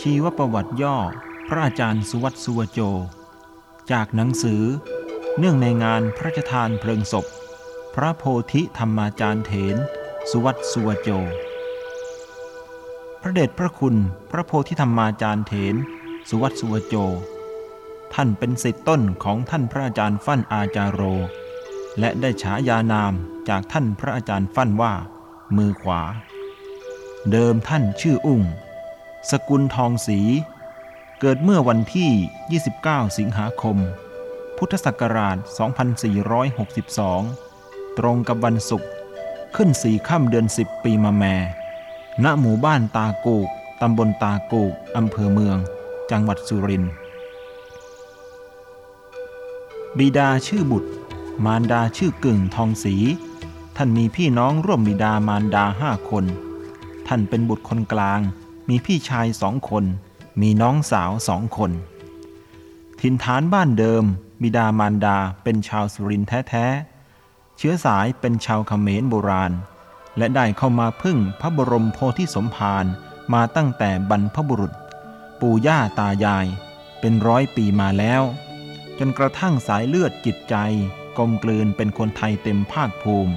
ชีวประวัติย่อ พระอาจารย์สุวัตสุวโจ จากหนังสือ เนื่องในงานพระราชทานเพลิงศพ พระโพธิธรรมาจารย์เถน สุวัตสุวโจ พระเดชพระคุณพระโพธิธรรมาจารย์เถน สุวัตสุวโจ ท่านเป็นศิษย์ต้นของท่านพระอาจารย์ฟั่นอาจารโร และได้ฉายานามจากท่านพระอาจารย์ฟั่นว่า มือขวา เดิมท่านชื่ออุ้ง สกุลทองศรีเกิดเมื่อวันที่ 29 สิงหาคม พุทธศักราช 2462 ตรงกับวันศุกร์ขึ้นสี่ค่ำเดือน 10 ปีมาแม่ ณ หมู่บ้านตากูก ตำบลตากูก อำเภอเมือง จังหวัดสุรินทร์ บิดาชื่อบุตร มารดาชื่อกึ่งทองศรี ท่านมีพี่น้องร่วมบิดามารดาห้าคน ท่านเป็นบุตรคนกลาง มีพี่ชายสองคน มีน้องสาวสองคน ถิ่นฐานบ้านเดิม บิดามารดาเป็นชาวสุรินแท้ๆ เชื้อสายเป็นชาวเขมรโบราณ และได้เข้ามาพึ่งพระบรมโพธิสมภารมาตั้งแต่บรรพบุรุษ ปู่ย่าตายาย เป็นร้อยปีมาแล้ว จนกระทั่งสายเลือดจิตใจกลมกลืนเป็นคนไทยเต็มภาคภูมิ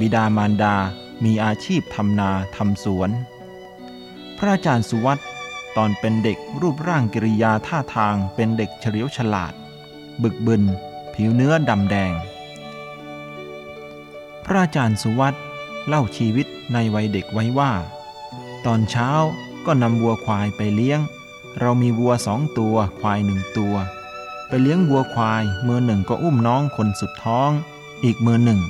บิดามารดามีอาชีพทำนาทำสวน พระอาจารย์สุวัตตอนเป็นเด็กรูปร่างกิริยาท่าทางเป็นเด็กเฉลียวฉลาด บึกบึน ผิวเนื้อดำแดง พระอาจารย์สุวัตเล่าชีวิตในวัยเด็กไว้ว่า ตอนเช้าก็นำวัวควายไปเลี้ยง เรามีวัวสองตัวควายหนึ่งตัว ไปเลี้ยงวัวควายมือหนึ่งก็อุ้มน้องคนสุดท้อง อีกมือหนึ่ง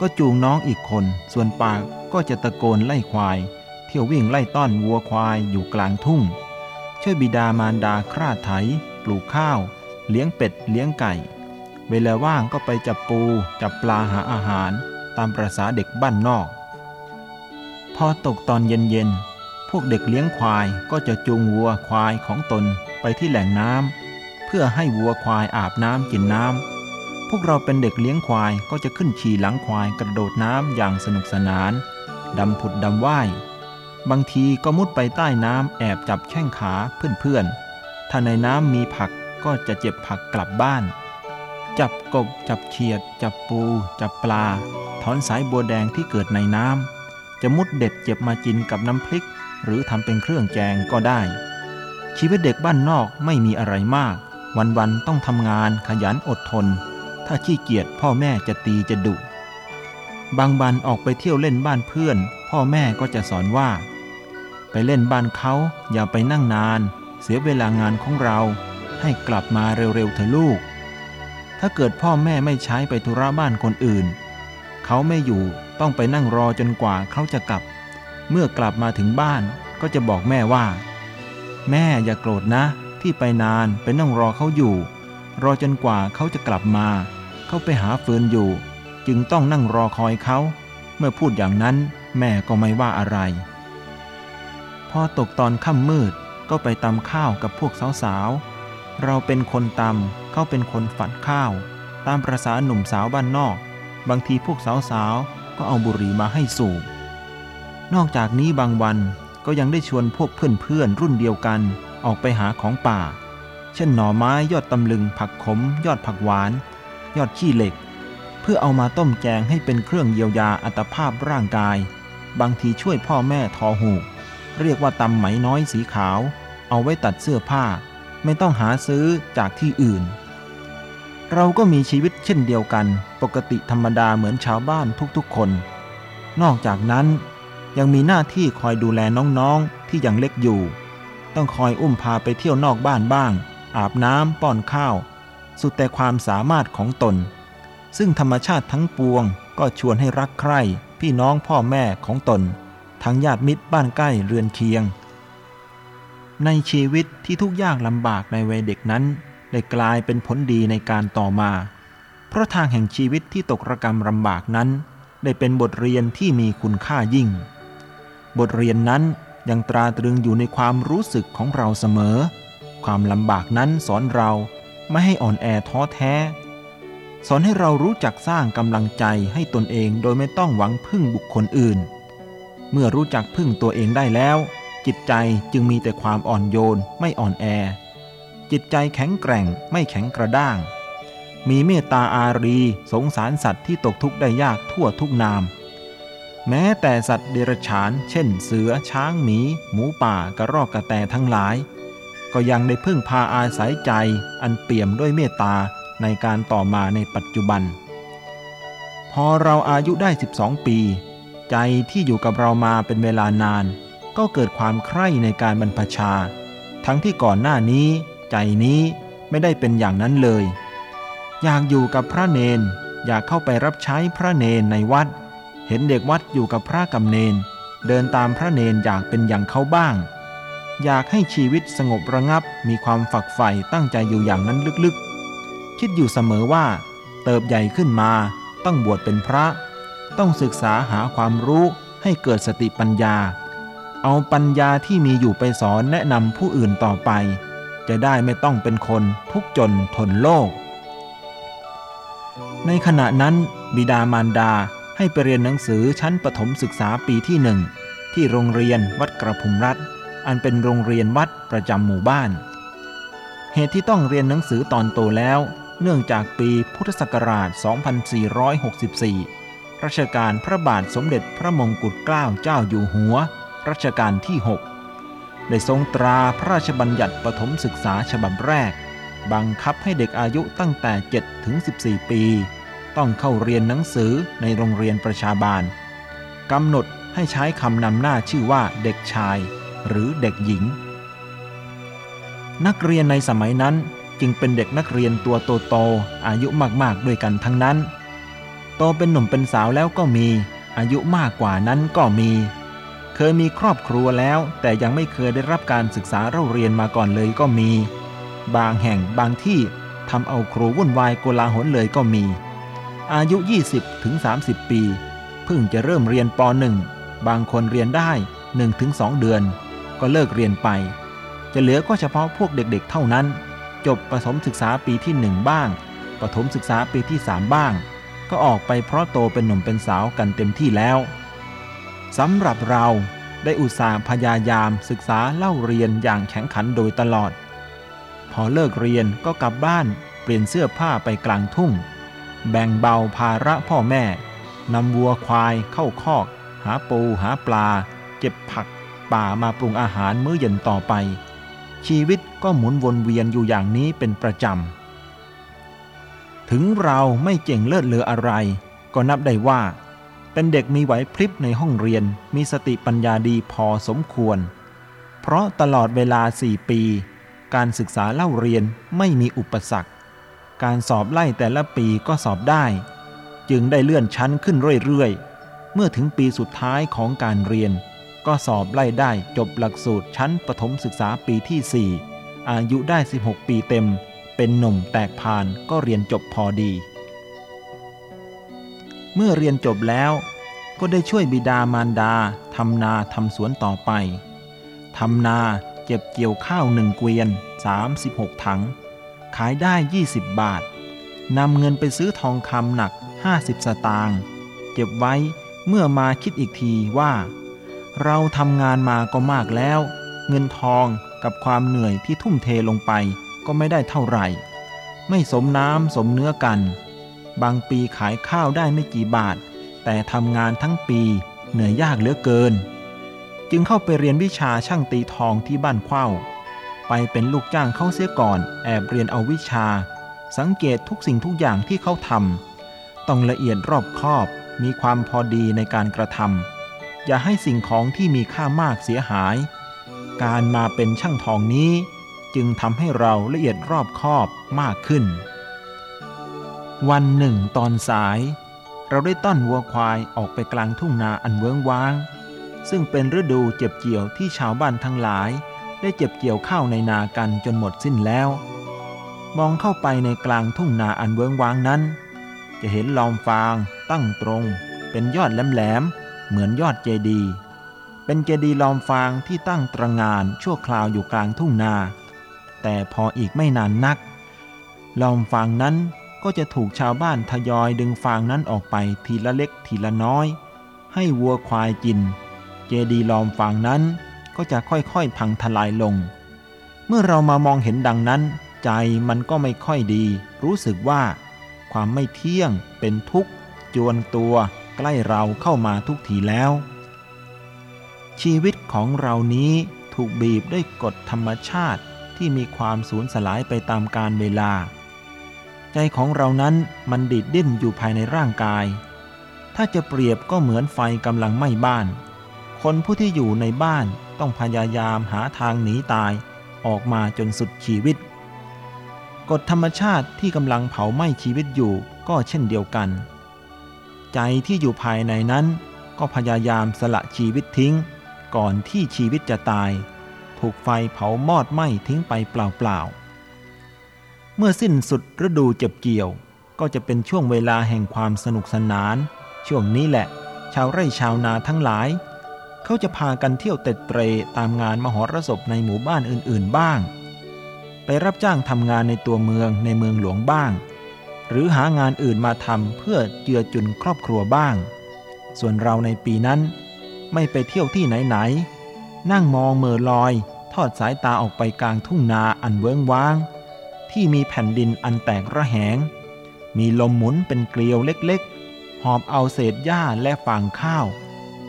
ก็จูงน้องอีกคน ส่วนปากก็จะตะโกนไล่ควาย เที่ยววิ่งไล่ต้อนวัวควายอยู่กลางทุ่ง ช่วยบิดามารดาคราดไถ ปลูกข้าว เลี้ยงเป็ด เลี้ยงไก่ เวลาว่างก็ไปจับปู จับปลาหาอาหาร ตามประษาเด็กบ้านนอก พอตกตอนเย็นๆ พวกเด็กเลี้ยงควายก็จะจูงวัวควายของตนไปที่แหล่งน้ำเพื่อให้วัวควายอาบน้ำกินน้ำพวกเราเป็นเด็กเลี้ยงควายก็จะขึ้นฉี่หลังควายกระโดดน้ำอย่างสนุกสนาน ดำผุดดำว่าย บางทีก็มุดไปใต้น้ำแอบจับแข้งขาเพื่อนๆ ถ้าในน้ำมีผักก็จะเจ็บผักกลับบ้าน จับกบจับเขียด จับปู จับปลา ถอนสายบัวแดงที่เกิดในน้ำจะมุดเด็ดเจ็บมากินกับน้ำพริก หรือทำเป็นเครื่องแกงก็ได้ ชีวิตเด็กบ้านนอกไม่มีอะไรมาก วันๆต้องทำงานขยันอดทน ถ้าขี้เกียจพ่อแม่จะตีจะดุบางบันออกไปเที่ยวเล่นบ้านเพื่อน พ่อแม่ก็จะสอนว่า ไปเล่นบ้านเขาอย่าไปนั่งนาน เสียเวลางานของเรา ให้กลับมาเร็วๆเถอะลูก ถ้าเกิดพ่อแม่ไม่ใช้ไปธุระบ้านคนอื่น เขาไม่อยู่ต้องไปนั่งรอจนกว่าเขาจะกลับ เมื่อกลับมาถึงบ้านก็จะบอกแม่ว่า แม่อย่าโกรธนะ ที่ไปนานไปนั่งรอเขาอยู่ รอจนกว่าเขาจะกลับมา เขาไปหาฟืนอยู่ จึงต้องนั่งรอคอยเขา เมื่อพูดอย่างนั้น แม่ก็ไม่ว่าอะไร พอตกตอนค่ำมืดก็ไปตำข้าวกับพวกสาวๆ เราเป็นคนตำเขาเป็นคนฝัดข้าว ตามประษาหนุ่มสาวบ้านนอก บางทีพวกสาวๆ ก็เอาบุหรี่มาให้สูบ นอกจากนี้บางวันก็ยังได้ชวนพวกเพื่อนๆ รุ่นเดียวกันออกไปหาของป่า เช่นหน่อไม้ยอดตำลึงผักขม ยอดผักหวาน ยอดขี้เหล็ก เพื่อเอามาต้มแกงให้เป็นเครื่องเยียวยาอัตภาพร่างกาย บางทีช่วยพ่อแม่ทอหูก เรียกว่าตำไหมน้อยสีขาว เอาไว้ตัดเสื้อผ้า ไม่ต้องหาซื้อจากที่อื่น เราก็มีชีวิตเช่นเดียวกัน ปกติธรรมดาเหมือนชาวบ้านทุกๆคน นอกจากนั้นยังมีหน้าที่คอยดูแลน้องๆที่ยังเล็กอยู่ ต้องคอยอุ้มพาไปเที่ยวนอกบ้านบ้าง อาบน้ำป้อนข้าว สุดแต่ความสามารถของตน ซึ่งธรรมชาติทั้งปวงก็ชวนให้รักใคร่ พี่น้องพ่อแม่ของตน ทั้งญาติมิตรบ้านใกล้เรือนเคียง ในชีวิตที่ทุกยากลำบากในวัยเด็กนั้นได้กลายเป็นผลดีในการต่อมา เพราะทางแห่งชีวิตที่ตกระกรรมลำบากนั้น ได้เป็นบทเรียนที่มีคุณค่ายิ่ง บทเรียนนั้นยังตราตรึงอยู่ในความรู้สึกของเราเสมอ ความลำบากนั้นสอนเราไม่ให้อ่อนแอท้อแท้ สอนให้เรารู้จักสร้างกำลังใจให้ตนเองโดยไม่ต้องหวังพึ่งบุคคลอื่น เมื่อรู้จักพึ่งตัวเองได้แล้ว จิตใจจึงมีแต่ความอ่อนโยนไม่อ่อนแอ จิตใจแข็งแกร่งไม่แข็งกระด้าง มีเมตตาอารีสงสารสัตว์ที่ตกทุกข์ได้ยากทั่วทุกนาม แม้แต่สัตว์เดรัจฉาน เช่น เสือ ช้างหมี หมูป่ากระรอกกระแตทั้งหลาย ก็ยังได้พึ่งพาอาศัยใจอันเปี่ยมด้วยเมตตา ในการต่อมาในปัจจุบัน พอเราอายุได้ 12 ปี ใจที่อยู่กับเรามาเป็นเวลานาน ก็เกิดความใคร่ในการบรรพชา ทั้งที่ก่อนหน้านี้ ใจนี้ไม่ได้เป็นอย่างนั้นเลย อยากอยู่กับพระเนน อยากเข้าไปรับใช้พระเนนในวัด เห็นเด็กวัดอยู่กับพระกำเนน เดินตามพระเนนอยากเป็นอย่างเขาบ้างอยากให้ชีวิตสงบระงับมีความฝักใฝ่ตั้งใจอยู่อย่างนั้นลึกๆ คิดอยู่เสมอว่า เติบใหญ่ขึ้นมาต้องบวชเป็นพระ ต้องศึกษาหาความรู้ให้เกิดสติปัญญา เอาปัญญาที่มีอยู่ไปสอนแนะนำผู้อื่นต่อไป จะได้ไม่ต้องเป็นคนทุกจนทนโลก ในขณะนั้นบิดามารดาให้ไปเรียนหนังสือชั้นประถมศึกษาปีที่หนึ่งที่โรงเรียนวัดกระพุมรัฐ อันเป็นโรงเรียนวัดประจำหมู่บ้าน เหตุที่ต้องเรียนหนังสือตอนโตแล้ว เนื่องจากปีพุทธศักราช 2464 รัชกาลพระบาทสมเด็จพระมงกุฎเกล้าเจ้าอยู่หัว รัชกาลที่ 6 ได้ทรงตราพระราชบัญญัติประถมศึกษาฉบับแรก บังคับให้เด็กอายุตั้งแต่ 7 ถึง 14 ปี ต้องเข้าเรียนหนังสือในโรงเรียนประชาบาลกำหนดให้ใช้คำนำหน้าชื่อว่าเด็กชาย หรือเด็กหญิง นักเรียนในสมัยนั้น จึงเป็นเด็กนักเรียนตัวโตๆอายุมากๆด้วยกันทั้งนั้น โตเป็นหนุ่มเป็นสาวแล้วก็มี อายุมากกว่านั้นก็มี เคยมีครอบครัวแล้ว แต่ยังไม่เคยได้รับการศึกษาเล่าเรียนมาก่อนเลยก็มี บางแห่งบางที่ทำเอาครูวุ่นวายโกลาหลเลยก็มี อายุ 20ถึง30 ปี เพิ่งจะเริ่มเรียนป .1 บางคนเรียนได้ 1-2 เดือน ก็เลิกเรียนไป จะเหลือก็เฉพาะพวกเด็กๆเท่านั้น จบประถมศึกษาปีที่ 1 บ้างประถมศึกษาปีที่ 3 บ้าง ก็ออกไปเพราะโตเป็นหนุ่มเป็นสาวกันเต็มที่แล้วสำหรับเราได้อุตส่าห์พยายามศึกษาเล่าเรียนอย่างแข็งขันโดยตลอด พอเลิกเรียนก็กลับบ้านเปลี่ยนเสื้อผ้าไปกลางทุ่ง แบ่งเบาภาระพ่อแม่นำวัวควายเข้าคอก หาปูหาปลา เก็บผักป่ามาปรุงอาหารมื้อเย็นต่อไป ชีวิตก็หมุนวนเวียนอยู่อย่างนี้เป็นประจำ ถึงเราไม่เจ๋งเลิศเลืออะไร ก็นับได้ว่า เป็นเด็กมีไหวพริบในห้องเรียนมีสติปัญญาดีพอสมควร เพราะตลอดเวลาสี่ปี การศึกษาเล่าเรียนไม่มีอุปสรรค การสอบไล่แต่ละปีก็สอบได้ จึงได้เลื่อนชั้นขึ้นเรื่อยๆ เมื่อถึงปีสุดท้ายของการเรียน ก็สอบไล่ได้จบหลักสูตรชั้นประถมศึกษาปีที่ 4 อายุได้ 16 ปีเต็ม เป็นหนุ่มแตกพานก็เรียนจบพอดี เมื่อเรียนจบแล้วก็ได้ช่วยบิดามารดาทำนาทำสวนต่อไปทำนาเก็บเกี่ยวข้าวหนึ่งเกวียน 36 ถัง ขายได้ 20 บาทนำเงินไปซื้อทองคำหนัก 50 สตางค์เก็บไว้เมื่อมาคิดอีกทีว่า เราทำงานมาก็มากแล้ว เงินทองกับความเหนื่อยที่ทุ่มเทลงไปก็ไม่ได้เท่าไหร่ ไม่สมน้ำสมเนื้อกัน บางปีขายข้าวได้ไม่กี่บาท แต่ทำงานทั้งปีเหนื่อยยากเหลือเกิน จึงเข้าไปเรียนวิชาช่างตีทองที่บ้านเข้า ไปเป็นลูกจ้างเขาเสียก่อน แอบเรียนเอาวิชา สังเกตทุกสิ่งทุกอย่างที่เขาทำต้องละเอียดรอบคอบมีความพอดีในการกระทำ อย่าให้สิ่งของที่มีค่ามากเสียหาย การมาเป็นช่างทองนี้จึงทำให้เราละเอียดรอบคอบมากขึ้น วันหนึ่งตอนสาย เราได้ต้อนวัวควายออกไปกลางทุ่งนาอันเวิ้งว้าง ซึ่งเป็นฤดูเจ็บเกี่ยวที่ชาวบ้านทั้งหลาย ได้เจ็บเกี่ยวข้าวในนากันจนหมดสิ้นแล้ว มองเข้าไปในกลางทุ่งนาอันเวิ้งว้างนั้น จะเห็นลอมฟางตั้งตรง เป็นยอดแหลมๆ เหมือนยอดเจดีย์เป็นเจดีย์ลอมฟางที่ตั้งตระงานชั่วคราวอยู่กลางทุ่งนา แต่พออีกไม่นานนัก ลอมฟางนั้นก็จะถูกชาวบ้านทยอยดึงฟางนั้นออกไปทีละเล็กทีละน้อย ให้วัวควายกิน เจดีย์ลอมฟางนั้นก็จะค่อยๆพังทลายลง เมื่อเรามามองเห็นดังนั้นใจมันก็ไม่ค่อยดี รู้สึกว่า ความไม่เที่ยงเป็นทุกข์ จวนตัว ใกล้เราเข้ามาทุกทีแล้ว ชีวิตของเรานี้ถูกบีบด้วยกฎธรรมชาติที่มีความสูญสลายไปตามกาลเวลา ใจของเรานั้นมันดิดดิ้นอยู่ภายในร่างกาย ถ้าจะเปรียบก็เหมือนไฟกำลังไหม้บ้าน คนผู้ที่อยู่ในบ้านต้องพยายามหาทางหนีตายออกมาจนสุดชีวิต กฎธรรมชาติที่กำลังเผาไหม้ชีวิตอยู่ก็เช่นเดียวกัน ใจที่อยู่ภายในนั้น ก็พยายามสละชีวิตทิ้ง ก่อนที่ชีวิตจะตาย ถูกไฟเผามอดไหม้ทิ้งไปเปล่าๆ เมื่อสิ้นสุดฤดูเจ็บเกี่ยว ก็จะเป็นช่วงเวลาแห่งความสนุกสนาน ช่วงนี้แหละ ชาวไร่ชาวนาทั้งหลาย เขาจะพากันเที่ยวเต็ดเตรตามงานมหรสพในหมู่บ้านอื่นๆบ้าง ไปรับจ้างทำงานในตัวเมืองในเมืองหลวงบ้าง หรือหางานอื่นมาทำเพื่อเจือจุนครอบครัวบ้าง ส่วนเราในปีนั้นไม่ไปเที่ยวที่ไหนๆ นั่งมองเมอลอย ทอดสายตาออกไปกลางทุ่งนาอันเวิ้งว้าง ที่มีแผ่นดินอันแตกระแหง มีลมหมุนเป็นเกลียวเล็กๆ หอบเอาเศษหญ้าและฟางข้าว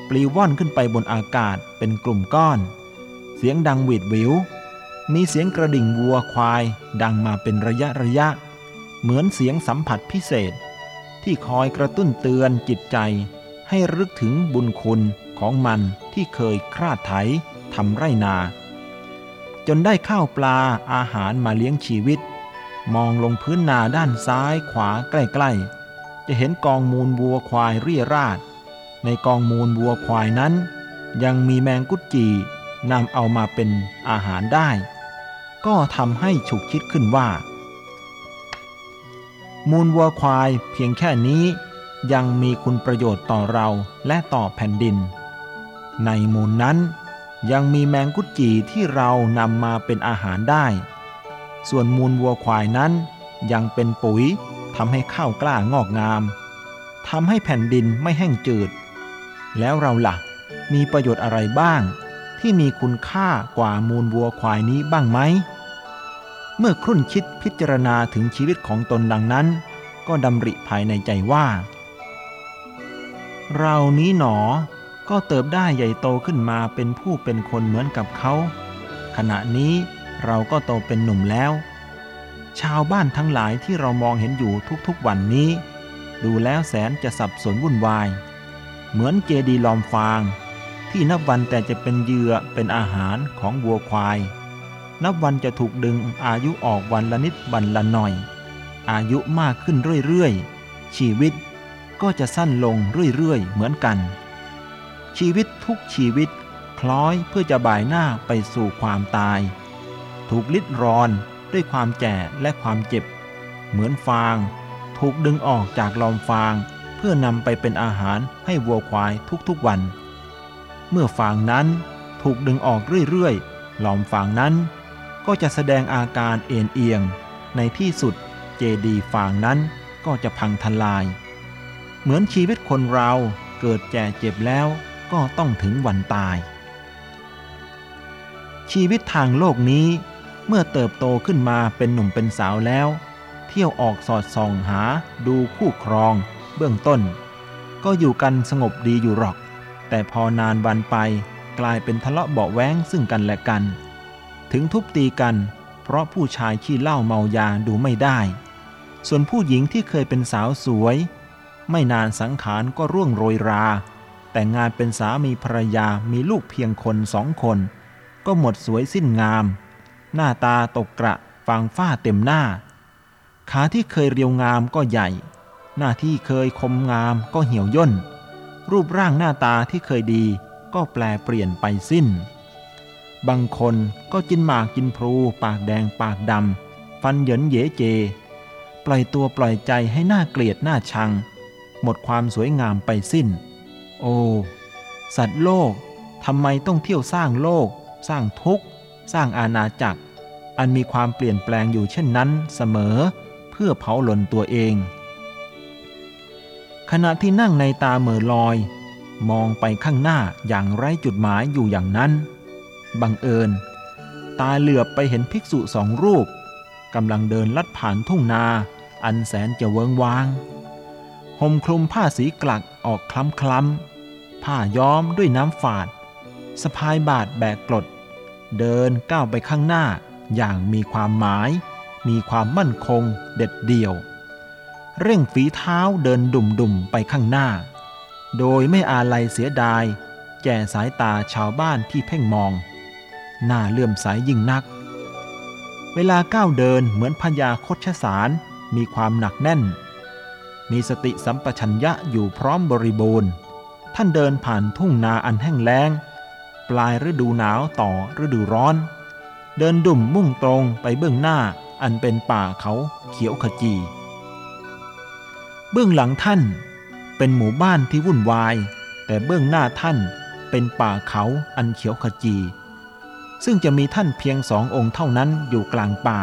ปลิวว่อนขึ้นไปบนอากาศเป็นกลุ่มก้อน เสียงดังหวีดวิว มีเสียงกระดิ่งวัวควายดังมาเป็นระยะระยะ เหมือนเสียงสัมผัสพิเศษ ที่คอยกระตุ้นเตือนจิตใจ ให้รึกถึงบุญคุณของมันที่เคยคราดไถทำไรนา จนได้ข้าวปลาอาหารมาเลี้ยงชีวิต มองลงพื้นนาด้านซ้ายขวาใกล้ๆ จะเห็นกองมูลวัวควายเรี่ยราด ในกองมูลวัวควายนั้น ยังมีแมงกุดจีนำเอามาเป็นอาหารได้ ก็ทำให้ฉุกคิดขึ้นว่า มูลวัวควายเพียงแค่นี้ยังมีคุณประโยชน์ต่อเราและต่อแผ่นดิน ในมูลนั้นยังมีแมงกุดจีที่เรานำมาเป็นอาหารได้ ส่วนมูลวัวควายนั้นยังเป็นปุ๋ยทำให้ข้าวกล้างอกงามทำให้แผ่นดินไม่แห้งจืด แล้วเราละ่ะมีประโยชน์อะไรบ้าง ที่มีคุณค่ากว่ามูลวัวควายนี้บ้างไหม เมื่อครุ่นคิดพิจารณาถึงชีวิตของตนดังนั้น ก็ดำริภายในใจว่า เรานี้หนอ ก็เติบได้ใหญ่โตขึ้นมาเป็นผู้เป็นคนเหมือนกับเขา ขณะนี้เราก็โตเป็นหนุ่มแล้ว ชาวบ้านทั้งหลายที่เรามองเห็นอยู่ทุกๆวันนี้ ดูแล้วแสนจะสับสนวุ่นวาย เหมือนเจดีลอมฟาง ที่นับวันแต่จะเป็นเหยื่อเป็นอาหารของวัวควาย นับวันจะถูกดึงอายุออกวันละนิดวันละหน่อย อายุมากขึ้นเรื่อยๆ ชีวิตก็จะสั้นลงเรื่อยๆ เหมือนกัน ชีวิตทุกชีวิตคล้อยเพื่อจะบ่ายหน้าไปสู่ความตาย ถูกลิดรอนด้วยความแก่และความเจ็บ เหมือนฟาง ถูกดึงออกจากลอมฟาง เพื่อนำไปเป็นอาหารให้วัวควายทุกๆวัน เมื่อฟางนั้นถูกดึงออกเรื่อยๆลอมฟางนั้น ก็จะแสดงอาการเอ็นเอียง ในที่สุดเจดีฟางนั้นก็จะพังทลาย เหมือนชีวิตคนเราเกิดแก่เจ็บแล้วก็ต้องถึงวันตาย ชีวิตทางโลกนี้เมื่อเติบโตขึ้นมาเป็นหนุ่มเป็นสาวแล้ว เที่ยวออกสอดส่องหาดูคู่ครอง เบื้องต้น ก็อยู่กันสงบดีอยู่หรอก แต่พอนานวันไปกลายเป็นทะเลาะเบาแว้งซึ่งกันและกัน ถึงทุบตีกัน เพราะผู้ชายขี้เหล้าเมายาดูไม่ได้ ส่วนผู้หญิงที่เคยเป็นสาวสวย ไม่นานสังขารก็ร่วงโรยรา แต่งงานเป็นสามีภรรยามีลูกเพียงคนสองคน ก็หมดสวยสิ้นงาม หน้าตาตกกระฟางฝ้าเต็มหน้า ขาที่เคยเรียวงามก็ใหญ่ หน้าที่เคยคมงามก็เหี่ยวย่น รูปร่างหน้าตาที่เคยดีก็แปลเปลี่ยนไปสิ้น บางคนก็กินหมากกินพลูปากแดงปากดำฟันเหยินเยเจ ปล่อยตัวปล่อยใจให้หน้าเกลียดหน้าชัง หมดความสวยงามไปสิ้น โอ้สัตว์โลกทำไมต้องเที่ยวสร้างโลก สร้างทุกข์ สร้างอาณาจักร อันมีความเปลี่ยนแปลงอยู่เช่นนั้นเสมอ เพื่อเผาหล่นตัวเอง ขณะที่นั่งในตาเหม่อลอย มองไปข้างหน้าอย่างไร้จุดหมายอยู่อย่างนั้น บังเอิญ ตาเหลือบไปเห็นภิกษุสองรูปกำลังเดินลัดผ่านทุ่งนา อันแสนจะเวิงวางห่มคลุมผ้าสีกลักออกคล้ำคล้ำผ้าย้อมด้วยน้ำฝาดสะพายบาดแบกกลด เดินก้าวไปข้างหน้าอย่างมีความหมาย มีความมั่นคงเด็ดเดี่ยว เร่งฝีเท้าเดินดุ่มดุมไปข้างหน้า โดยไม่อาลัยเสียดาย แก่สายตาชาวบ้านที่เพ่งมอง หน้าเลื่อมใสยยิ่งนัก เวลาก้าวเดินเหมือนพญาคชสารมีความหนักแน่น มีสติสัมปชัญญะอยู่พร้อมบริบูรณ์ ท่านเดินผ่านทุ่งนาอันแห้งแล้ง ปลายฤดูหนาวต่อฤดูร้อน เดินดุ่มมุ่งตรงไปเบื้องหน้าอันเป็นป่าเขาเขียวขจี เบื้องหลังท่านเป็นหมู่บ้านที่วุ่นวาย แต่เบื้องหน้าท่านเป็นป่าเขาอันเขียวขจี ซึ่งจะมีท่านเพียงสององค์เท่านั้นอยู่กลางป่า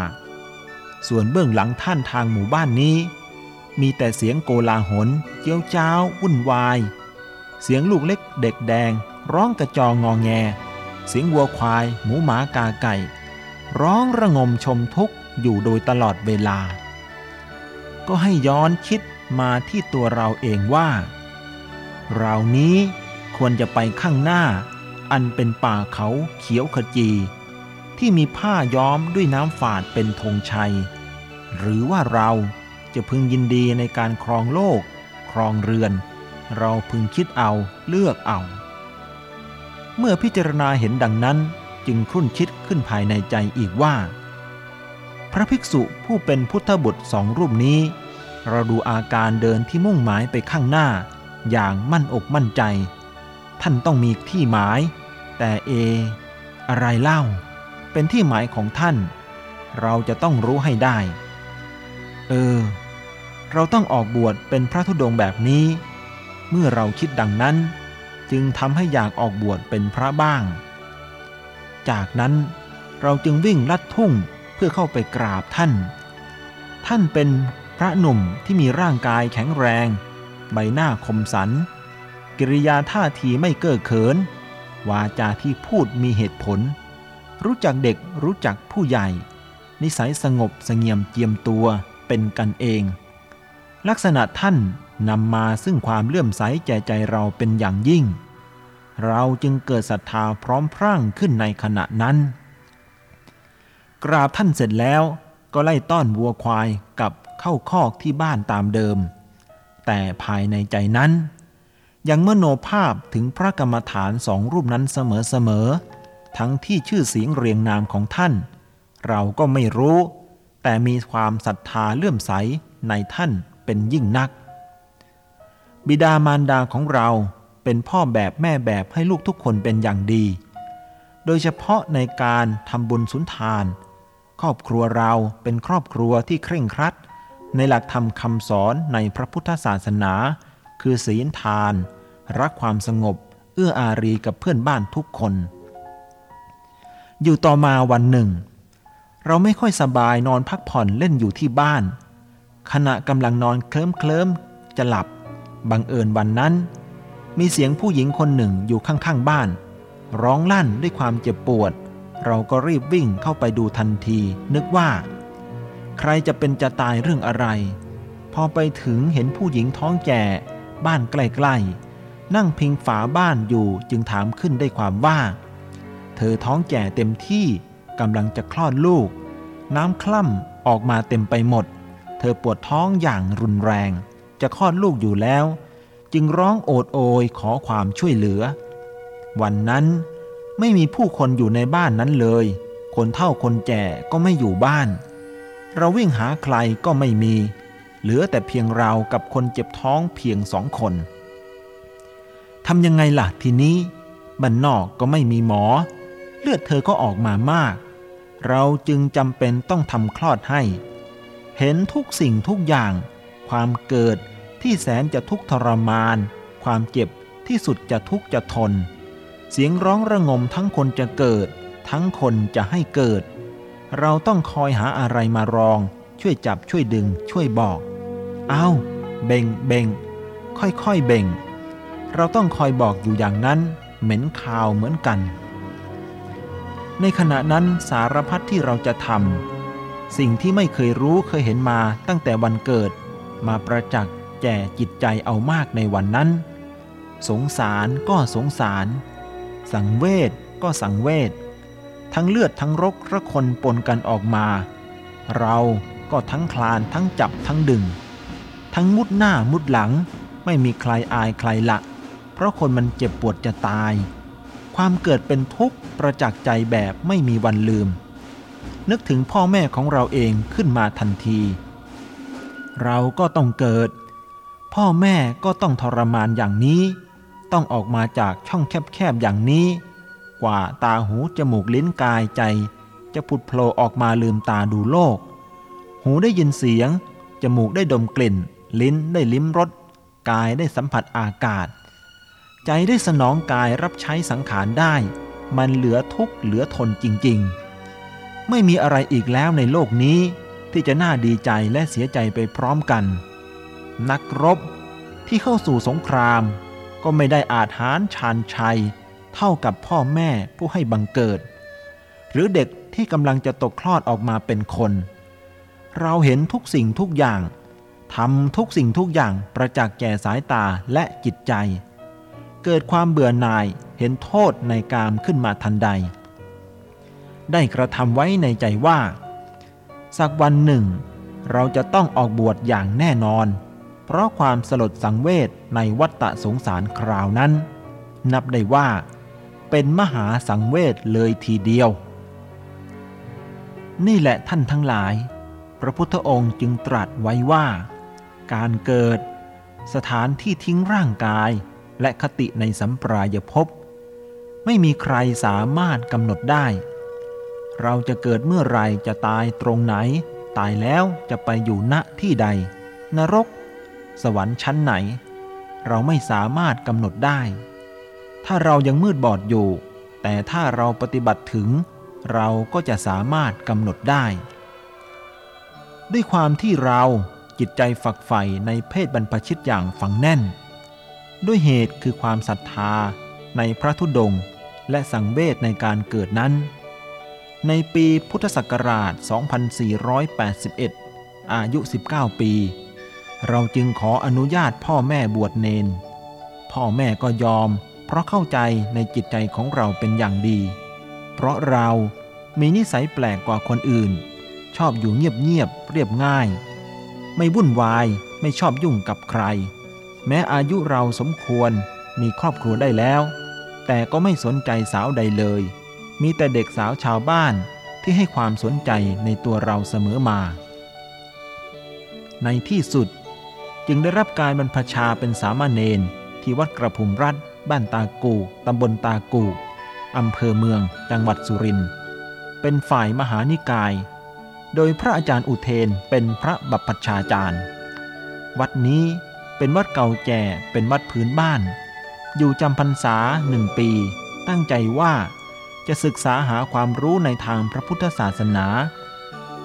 ส่วนเบื้องหลังท่านทางหมู่บ้านนี้ มีแต่เสียงโกลาหลเจียวจ้าววุ่นวาย เสียงลูกเล็กเด็กแดง ร้องกระจองงองแง เสียงวัวควายหมูหมากาไก่ ร้องระงมชมทุกข์อยู่โดยตลอดเวลา ก็ให้ย้อนคิดมาที่ตัวเราเองว่า เรานี้ควรจะไปข้างหน้า อันเป็นป่าเขาเขียวขจี ที่มีผ้าย้อมด้วยน้ำฝาดเป็นธงชัย หรือว่าเราจะพึงยินดีในการครองโลก ครองเรือน เราพึงคิดเอาเลือกเอา เมื่อพิจารณาเห็นดังนั้นจึงครุ่นคิดขึ้นภายในใจอีกว่า พระภิกษุผู้เป็นพุทธบุตรสองรูปนี้ เราดูอาการเดินที่มุ่งหมายไปข้างหน้า อย่างมั่นอกมั่นใจ ท่านต้องมีที่หมาย แต่เอ อะไรเล่า เป็นที่หมายของท่าน เราจะต้องรู้ให้ได้ เออ เราต้องออกบวชเป็นพระธุดงค์แบบนี้ เมื่อเราคิดดังนั้น จึงทำให้อยากออกบวชเป็นพระบ้าง จากนั้นเราจึงวิ่งลัดทุ่งเพื่อเข้าไปกราบท่าน ท่านเป็นพระหนุ่มที่มีร่างกายแข็งแรง ใบหน้าคมสัน กิริยาท่าทีไม่เก้อเขิน วาจาที่พูดมีเหตุผล รู้จักเด็กรู้จักผู้ใหญ่ นิสัยสงบสงเงียมเจียมตัวเป็นกันเอง ลักษณะท่านนำมาซึ่งความเลื่อมใสแก่ใจเราเป็นอย่างยิ่ง เราจึงเกิดศรัทธาพร้อมพรั่งขึ้นในขณะนั้น กราบท่านเสร็จแล้วก็ไล่ต้อนวัวควายกับเข้าคอกที่บ้านตามเดิม แต่ภายในใจนั้น ยังมโนภาพถึงพระกรรมฐานสองรูปนั้นเสมอๆ ทั้งที่ชื่อเสียงเรียงนามของท่าน เราก็ไม่รู้ แต่มีความศรัทธาเลื่อมใสในท่านเป็นยิ่งนัก บิดามารดาของเราเป็นพ่อแบบแม่แบบให้ลูกทุกคนเป็นอย่างดี โดยเฉพาะในการทำบุญสุนทาน ครอบครัวเราเป็นครอบครัวที่เคร่งครัด ในหลักธรรมคำสอนในพระพุทธศาสนาคือศีลทาน รักความสงบ เอื้ออารีกับเพื่อนบ้านทุกคน อยู่ต่อมาวันหนึ่ง เราไม่ค่อยสบายนอนพักผ่อนเล่นอยู่ที่บ้าน ขณะกำลังนอนเคลิ้มเคลิ้มจะหลับ บังเอิญวันนั้น มีเสียงผู้หญิงคนหนึ่งอยู่ข้างๆบ้าน ร้องลั่นด้วยความเจ็บปวด เราก็รีบวิ่งเข้าไปดูทันที นึกว่า ใครจะเป็นจะตายเรื่องอะไรพอไปถึงเห็นผู้หญิงท้องแก่บ้านใกล้ๆ นั่งพิงฝาบ้านอยู่จึงถามขึ้นได้ความว่า เธอท้องแก่เต็มที่กำลังจะคลอดลูก น้ำคล่ำออกมาเต็มไปหมด เธอปวดท้องอย่างรุนแรง จะคลอดลูกอยู่แล้ว จึงร้องโอดโอยขอความช่วยเหลือ วันนั้นไม่มีผู้คนอยู่ในบ้านนั้นเลย คนเท่าคนแก่ก็ไม่อยู่บ้าน เราวิ่งหาใครก็ไม่มี เหลือแต่เพียงเรากับคนเจ็บท้องเพียงสองคน ทำยังไงล่ะทีนี้บ้านนอกก็ไม่มีหมอ เลือดเธอก็ออกมามาก เราจึงจำเป็นต้องทำคลอดให้ เห็นทุกสิ่งทุกอย่าง ความเกิดที่แสนจะทุกทรมาน ความเจ็บที่สุดจะทุกจะทน เสียงร้องระงมทั้งคนจะเกิด ทั้งคนจะให้เกิด เราต้องคอยหาอะไรมารอง ช่วยจับช่วยดึงช่วยบอก เอาเบ่งเบ่งค่อยๆเบ่ง เราต้องคอยบอกอยู่อย่างนั้น เหม็นคาวเหมือนกัน ในขณะนั้นสารพัดที่เราจะทำสิ่งที่ไม่เคยรู้เคยเห็นมาตั้งแต่วันเกิด มาประจักษ์แก่จิตใจเอามากในวันนั้น สงสารก็สงสาร สังเวชก็สังเวชทั้งเลือดทั้งรกระคนปนกันออกมา เราก็ทั้งคลานทั้งจับทั้งดึง ทั้งมุดหน้ามุดหลังไม่มีใครอายใครละ เพราะคนมันเจ็บปวดจะตาย ความเกิดเป็นทุกข์ประจักษ์ใจแบบไม่มีวันลืม นึกถึงพ่อแม่ของเราเองขึ้นมาทันที เราก็ต้องเกิด พ่อแม่ก็ต้องทรมานอย่างนี้ ต้องออกมาจากช่องแคบๆอย่างนี้ กว่าตาหูจมูกลิ้นกายใจ จะผุดโผล่ออกมาลืมตาดูโลก หูได้ยินเสียง จมูกได้ดมกลิ่น ลิ้นได้ลิ้มรสกายได้สัมผัสอากาศ ใจได้สนองกายรับใช้สังขารได้ มันเหลือทุกข์เหลือทนจริงๆ ไม่มีอะไรอีกแล้วในโลกนี้ที่จะน่าดีใจและเสียใจไปพร้อมกัน นักรบที่เข้าสู่สงคราม ก็ไม่ได้อาจหารชานชัย เท่ากับพ่อแม่ผู้ให้บังเกิด หรือเด็กที่กำลังจะตกคลอดออกมาเป็นคน เราเห็นทุกสิ่งทุกอย่างทำทุกสิ่งทุกอย่างประจักษ์แก่สายตาและจิตใจ เกิดความเบื่อหน่ายเห็นโทษในกามขึ้นมาทันใด ได้กระทำไว้ในใจว่า สักวันหนึ่ง เราจะต้องออกบวชอย่างแน่นอน เพราะความสลดสังเวชในวัฏฏะสงสารคราวนั้น นับได้ว่า เป็นมหาสังเวชเลยทีเดียว นี่แหละท่านทั้งหลาย พระพุทธองค์จึงตรัสไว้ว่า การเกิด สถานที่ทิ้งร่างกาย และคติในสัมปรายภพไม่มีใครสามารถกำหนดได้ เราจะเกิดเมื่อไรจะตายตรงไหน ตายแล้วจะไปอยู่ณที่ใด นรก สวรรค์ชั้นไหน เราไม่สามารถกำหนดได้ ถ้าเรายังมืดบอดอยู่ แต่ถ้าเราปฏิบัติถึง เราก็จะสามารถกำหนดได้ ด้วยความที่เราจิตใจฝักใฝ่ในเพศบรรพชิตอย่างฝังแน่น ด้วยเหตุคือความศรัทธาในพระธุดงค์และสังเวชในการเกิดนั้น ในปีพุทธศักราช 2481 อายุ 19 ปี เราจึงขออนุญาตพ่อแม่บวชเนน พ่อแม่ก็ยอม เพราะเข้าใจในจิตใจของเราเป็นอย่างดี เพราะเรามีนิสัยแปลกกว่าคนอื่น ชอบอยู่เงียบๆเรียบง่าย ไม่วุ่นวายไม่ชอบยุ่งกับใคร แม้อายุเราสมควรมีครอบครัวได้แล้ว แต่ก็ไม่สนใจสาวใดเลย มีแต่เด็กสาวชาวบ้านที่ให้ความสนใจในตัวเราเสมอมา ในที่สุดจึงได้รับการบรรพชาเป็นสามเณรที่วัดกระพุมรัฐ บ้านตากู ตำบลตากูอำเภอเมือง จังหวัดสุรินทร์ เป็นฝ่ายมหานิกาย โดยพระอาจารย์อุเทนเป็นพระบัพพชาจารย์ วัดนี้ เป็นวัดเก่าแก่เป็นวัดพื้นบ้าน อยู่จำพรรษาหนึ่งปี ตั้งใจว่าจะศึกษาหาความรู้ในทางพระพุทธศาสนา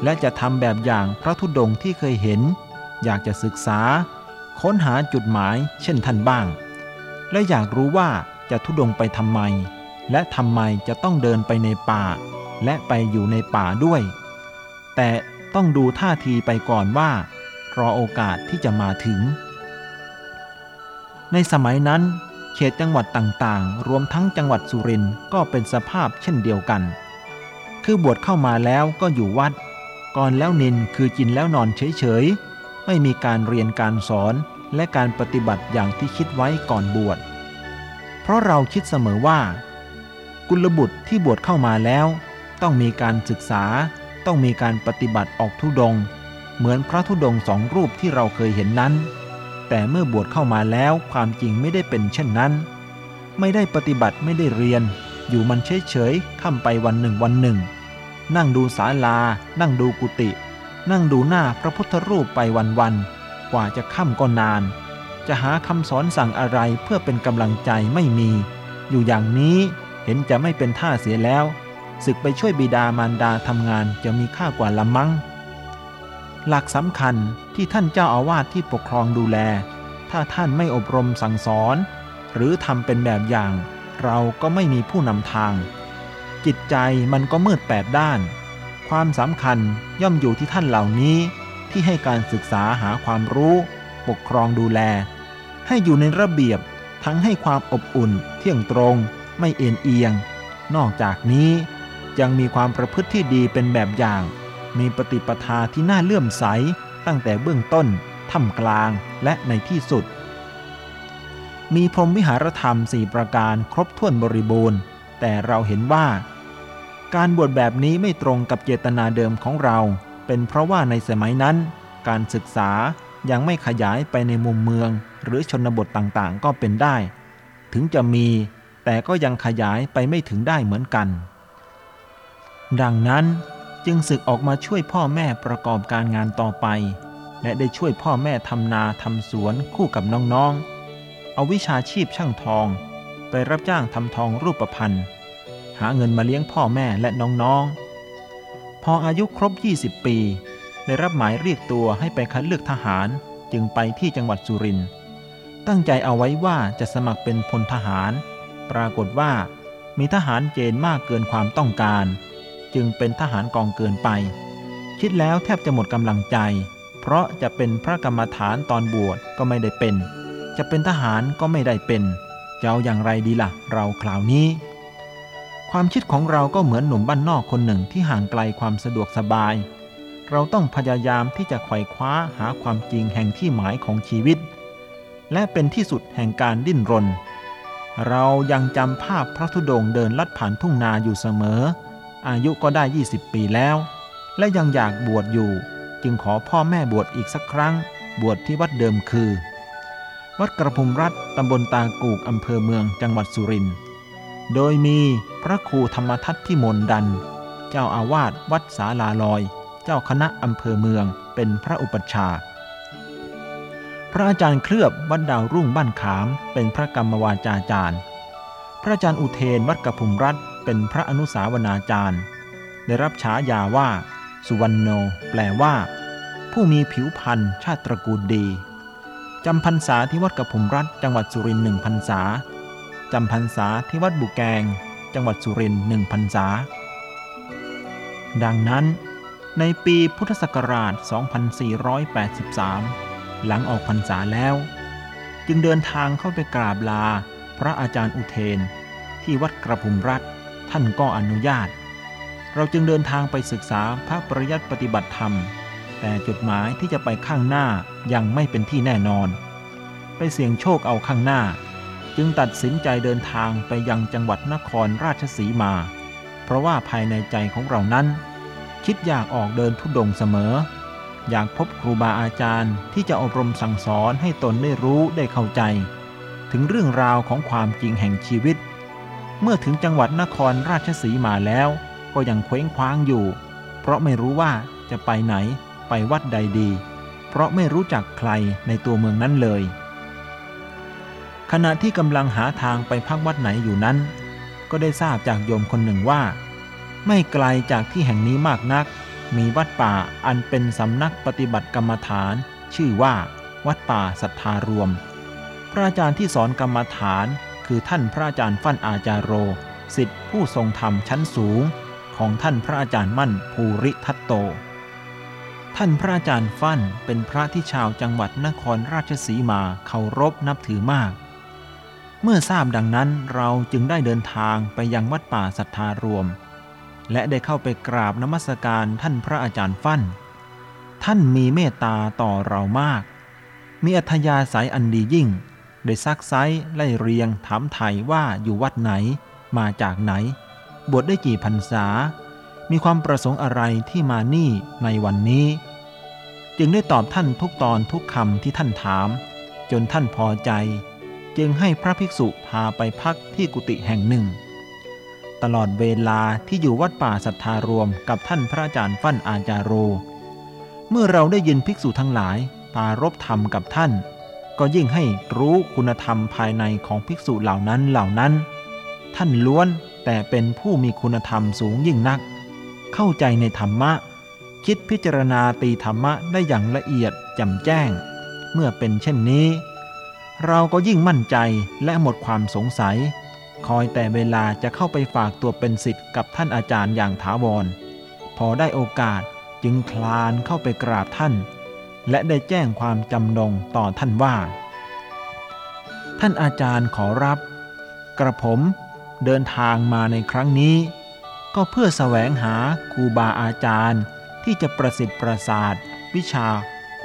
และจะทำแบบอย่างพระธุดงค์ที่เคยเห็น อยากจะศึกษา ค้นหาจุดหมายเช่นท่านบ้าง และอยากรู้ว่าจะทุดงไปทำไม และทำไมจะต้องเดินไปในป่า และไปอยู่ในป่าด้วย แต่ต้องดูท่าทีไปก่อนว่า รอโอกาสที่จะมาถึง ในสมัยนั้น เขตจังหวัดต่างๆ รวมทั้งจังหวัดสุรินทร์ก็เป็นสภาพเช่นเดียวกัน คือบวชเข้ามาแล้วก็อยู่วัด ก่อนแล้วนินคือกินแล้วนอนเฉยๆ ไม่มีการเรียนการสอนและการปฏิบัติอย่างที่คิดไว้ก่อนบวช เพราะเราคิดเสมอว่า กุลบุตรที่บวชเข้ามาแล้ว ต้องมีการศึกษา ต้องมีการปฏิบัติออกทุดง เหมือนพระธุดงสองรูปที่เราเคยเห็นนั้น แต่เมื่อบวชเข้ามาแล้วความจริงไม่ได้เป็นเช่นนั้น ไม่ได้ปฏิบัติไม่ได้เรียน อยู่มันเฉยเฉยข้าไปวันหนึ่งวันหนึ่ง นั่งดูศาลา นั่งดูกุฏินั่งดูหน้าพระพุทธรูปไปวันวันกว่าจะค่ำก็นาน จะหาคำสอนสั่งอะไรเพื่อเป็นกำลังใจไม่มี อยู่อย่างนี้เห็นจะไม่เป็นท่าเสียแล้วศึกไปช่วยบิดามารดาทำงานจะมีค่ากว่าละมัง้งหลักสำคัญ ที่ท่านเจ้าอาวาสที่ปกครองดูแล ถ้าท่านไม่อบรมสั่งสอน หรือทำเป็นแบบอย่าง เราก็ไม่มีผู้นำทาง จิตใจมันก็มืดแปดด้าน ความสำคัญย่อมอยู่ที่ท่านเหล่านี้ ที่ให้การศึกษาหาความรู้ ปกครองดูแล ให้อยู่ในระเบียบทั้งให้ความอบอุ่น เที่ยงตรง ไม่เอ็นเอียง นอกจากนี้ยังมีความประพฤติที่ดีเป็นแบบอย่าง มีปฏิปทาที่น่าเลื่อมใส ตั้งแต่เบื้องต้นท่ามกลางและในที่สุด มีพรหมวิหารธรรมสี่ประการครบถ้วนบริบูรณ์ แต่เราเห็นว่า การบวชแบบนี้ไม่ตรงกับเจตนาเดิมของเรา เป็นเพราะว่าในสมัยนั้น การศึกษายังไม่ขยายไปในมุมเมือง หรือชนบทต่างๆ ก็เป็นได้ ถึงจะมีแต่ก็ยังขยายไปไม่ถึงได้เหมือนกัน ดังนั้น จึงศึกออกมาช่วยพ่อแม่ประกอบการงานต่อไป และได้ช่วยพ่อแม่ทำนาทำสวนคู่กับน้องๆ เอาวิชาชีพช่างทอง ไปรับจ้างทำทองรูปพันธ์หาเงินมาเลี้ยงพ่อแม่และน้องๆ พออายุครบ 20 ปี ได้รับหมายเรียกตัวให้ไปคัดเลือกทหารจึงไปที่จังหวัดสุรินทร์ตั้งใจเอาไว้ว่าจะสมัครเป็นพลทหาร ปรากฏว่ามีทหารเจนมากเกินความต้องการ จึงเป็นทหารกองเกินไป คิดแล้วแทบจะหมดกำลังใจ เพราะจะเป็นพระกรรมฐานตอนบวชก็ไม่ได้เป็น จะเป็นทหารก็ไม่ได้เป็นจะเอาอย่างไรดีละ่ะ เราคราวนี้ ความคิดของเราก็เหมือนหนุ่มบ้านนอกคนหนึ่งที่ห่างไกลความสะดวกสบาย เราต้องพยายามที่จะไขว่คว้าหาความจริงแห่งที่หมายของชีวิต และเป็นที่สุดแห่งการดิ้นรน เรายังจำภาพพระธุดงเดินลัดผ่านทุ่งนาอยู่เสมอ อายุก็ได้ 20 ปีแล้ว และยังอยากบวชอยู่ จึงขอพ่อแม่บวชอีกสักครั้ง บวชที่วัดเดิมคือ วัดกระพุมรัฐตำบลตากูกอำเภอเมืองจังหวัดสุรินทร์โดยมีพระครูธรรมทัตที่มนดัน เจ้าอาวาสวัดสาลาลอย เจ้าคณะอำเภอเมืองเป็นพระอุปัชฌาย์พระอาจารย์เคลือบวัดดาวรุ่งบ้านขามเป็นพระกรรมวาจาจารย์ พระอาจารย์อุเทนวัดกระพุมรัฐ เป็นพระอนุสาวนาจารย์ ได้รับฉายาว่า สุวรรณโน แปลว่า ผู้มีผิวพรรณชาติตระกูลดีจำพรรษาที่วัดกระพุมรัฐจังหวัดสุรินทร์หนึ่งพรรษาจำพรรษาที่วัดบุแกง จังหวัดสุรินทร์หนึ่งพรรษา ดังนั้น ในปีพุทธศักราช 2483 หลังออกพรรษาแล้ว จึงเดินทางเข้าไปกราบลา พระอาจารย์อุเทน ที่วัดกระพุมรัฐ ท่านก็อนุญาต เราจึงเดินทางไปศึกษาพระปริยัติปฏิบัติธรรม แต่จุดหมายที่จะไปข้างหน้ายังไม่เป็นที่แน่นอน ไปเสี่ยงโชคเอาข้างหน้า จึงตัดสินใจเดินทางไปยังจังหวัดนครราชสีมา เพราะว่าภายในใจของเรานั้น คิดอยากออกเดินทุดงเสมอ อยากพบครูบาอาจารย์ที่จะอบรมสั่งสอนให้ตนได้รู้ได้เข้าใจ ถึงเรื่องราวของความจริงแห่งชีวิต เมื่อถึงจังหวัดนครราชสีมาแล้วก็ยังเคว้งคว้างอยู่ เพราะไม่รู้ว่าจะไปไหนไปวัดใดดี เพราะไม่รู้จักใครในตัวเมืองนั้นเลย ขณะที่กำลังหาทางไปพักวัดไหนอยู่นั้น ก็ได้ทราบจากโยมคนหนึ่งว่า ไม่ไกลจากที่แห่งนี้มากนัก มีวัดป่าอันเป็นสำนักปฏิบัติกรรมฐาน ชื่อว่า วัดป่าสัทธารวม พระอาจารย์ที่สอนกรรมฐาน คือท่านพระอาจารย์ฟั่นอาจารโรสิทธิผู้ทรงธรรมชั้นสูง ของท่านพระอาจารย์มั่นภูริทัตโต ท่านพระอาจารย์ฟั่นเป็นพระที่ชาวจังหวัดนครราชสีมาเคารพนับถือมาก เมื่อทราบดังนั้นเราจึงได้เดินทางไปยังวัดป่าสัทธารวม และได้เข้าไปกราบนมัสการท่านพระอาจารย์ฟั่น ท่านมีเมตตาต่อเรามาก มีอัธยาศัยอันดียิ่ง ได้ซักไซไล่เรียงถามไทยว่าอยู่วัดไหน มาจากไหน บวชได้กี่พรรษา มีความประสงค์อะไรที่มานี่ในวันนี้ จึงได้ตอบท่านทุกตอนทุกคำที่ท่านถาม จนท่านพอใจ จึงให้พระภิกษุพาไปพักที่กุฏิแห่งหนึ่ง ตลอดเวลาที่อยู่วัดป่าสัทธารวมกับท่านพระอาจารย์ฟั่นอาจารโร เมื่อเราได้ยินภิกษุทั้งหลายปารบธรรมกับท่าน ก็ยิ่งให้รู้คุณธรรมภายในของภิกษุเหล่านั้นเหล่านั้น ท่านล้วนแต่เป็นผู้มีคุณธรรมสูงยิ่งนัก เข้าใจในธรรมะ คิดพิจารณาตีธรรมะได้อย่างละเอียดจำแจ้ง เมื่อเป็นเช่นนี้ เราก็ยิ่งมั่นใจและหมดความสงสัย คอยแต่เวลาจะเข้าไปฝากตัวเป็นสิทธิ์กับท่านอาจารย์อย่างถาวร พอได้โอกาสจึงคลานเข้าไปกราบท่าน และได้แจ้งความจำนงต่อท่านว่า ท่านอาจารย์ขอรับ กระผมเดินทางมาในครั้งนี้ ก็เพื่อแสวงหาครูบาอาจารย์ที่จะประสิทธิ์ประสาทวิชา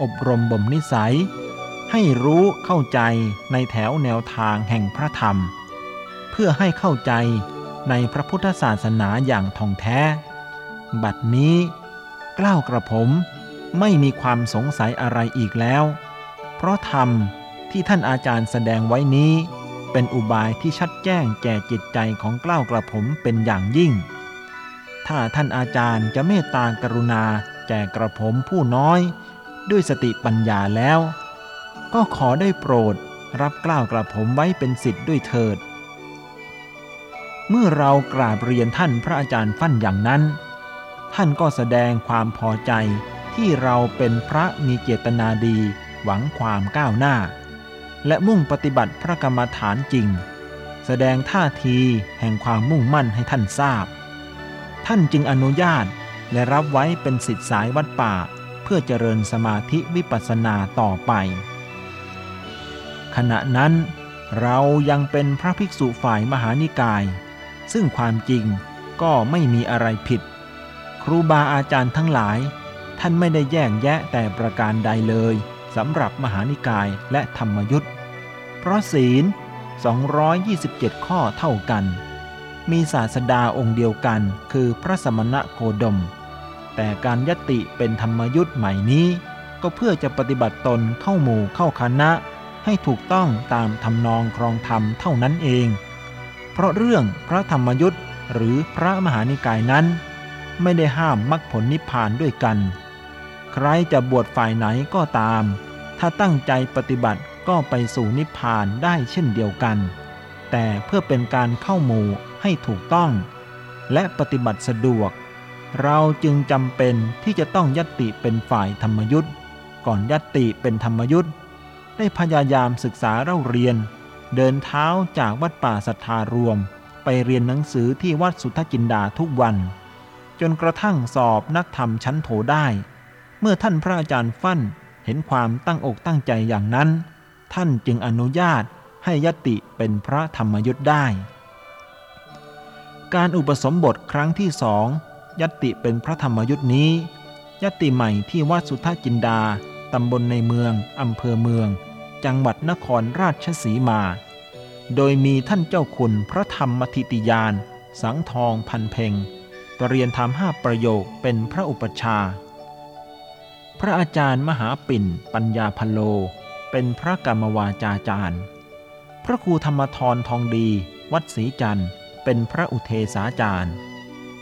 อบรมบ่มนิสัย ให้รู้เข้าใจในแถวแนวทางแห่งพระธรรม เพื่อให้เข้าใจในพระพุทธศาสนาอย่างท่องแท้ บัดนี้กล้าวกระผม ไม่มีความสงสัยอะไรอีกแล้ว เพราะธรรมที่ท่านอาจารย์แสดงไว้นี้ เป็นอุบายที่ชัดแจ้งแก่จิตใจของกล้าวกระผมเป็นอย่างยิ่ง ถ้าท่านอาจารย์จะเมตตากรุณาแก่กระผมผู้น้อย ด้วยสติปัญญาแล้ว ก็ขอได้โปรดรับกล้าวกระผมไว้เป็นสิทธิ์ด้วยเถิด เมื่อเรากราบเรียนท่านพระอาจารย์ฟั่นอย่างนั้น ท่านก็แสดงความพอใจ ที่เราเป็นพระมีเจตนาดี หวังความก้าวหน้า และมุ่งปฏิบัติพระกรรมฐานจริง แสดงท่าทีแห่งความมุ่งมั่นให้ท่านทราบ ท่านจึงอนุญาตและรับไว้เป็นสิทธิสายวัดป่า เพื่อเจริญสมาธิวิปัสสนาต่อไป ขณะนั้นเรายังเป็นพระภิกษุฝ่ายมหานิกาย ซึ่งความจริงก็ไม่มีอะไรผิด ครูบาอาจารย์ทั้งหลาย ท่านไม่ได้แย่งแยะแต่ประการใดเลยสำหรับมหานิกายและธรรมยุทธ์เพราะศีล 227 ข้อเท่ากัน มีศาสดาองค์เดียวกันคือพระสมณะโคดม แต่การยติเป็นธรรมยุทธ์ใหม่นี้ ก็เพื่อจะปฏิบัติตนเข้าหมู่เข้าคณะ ให้ถูกต้องตามทำนองครองธรรมเท่านั้นเอง เพราะเรื่องพระธรรมยุทธ์หรือพระมหานิกายนั้น ไม่ได้ห้ามมรรคผลนิพพานด้วยกัน ครจะบวชฝ่ายไหนก็ตาม ถ้าตั้งใจปฏิบัติก็ไปสู่นิพพานได้เช่นเดียวกัน แต่เพื่อเป็นการเข้าหมู่ให้ถูกต้อง และปฏิบัติสะดวก เราจึงจำเป็นที่จะต้องยัตติเป็นฝ่ายธรรมยุทธ์ก่อนยัตติเป็นธรรมยุทธ์ได้พยายามศึกษาเล่าเรียน เดินเท้าจากวัดป่าสัทธารวม ไปเรียนหนังสือที่วัดสุทธจินดาทุกวัน จนกระทั่งสอบนักธรรมชั้นโถได้ เมื่อท่านพระอาจารย์ฟั่นเห็นความตั้งอกตั้งใจอย่างนั้น ท่านจึงอนุญาตให้ยติเป็นพระธรรมยุทธ์ได้ การอุปสมบทครั้งที่สองยติเป็นพระธรรมยุทธ์นี้ ยติใหม่ที่วัดสุทธจินดา ตำบลในเมือง อำเภอเมือง จังหวัดนครราชสีมา โดยมีท่านเจ้าคุณพระธรรมทิติยาน สังทองพันเพ่งปรเรียนธรรมห้าประโยคเป็นพระอุปชา พระอาจารย์มหาปิ่นปัญญาพโล เป็นพระกรรมวาจาจารย์ พระครูธรรมทรทองดี วัดศรีจันทร์ เป็นพระอุเทศาจารย์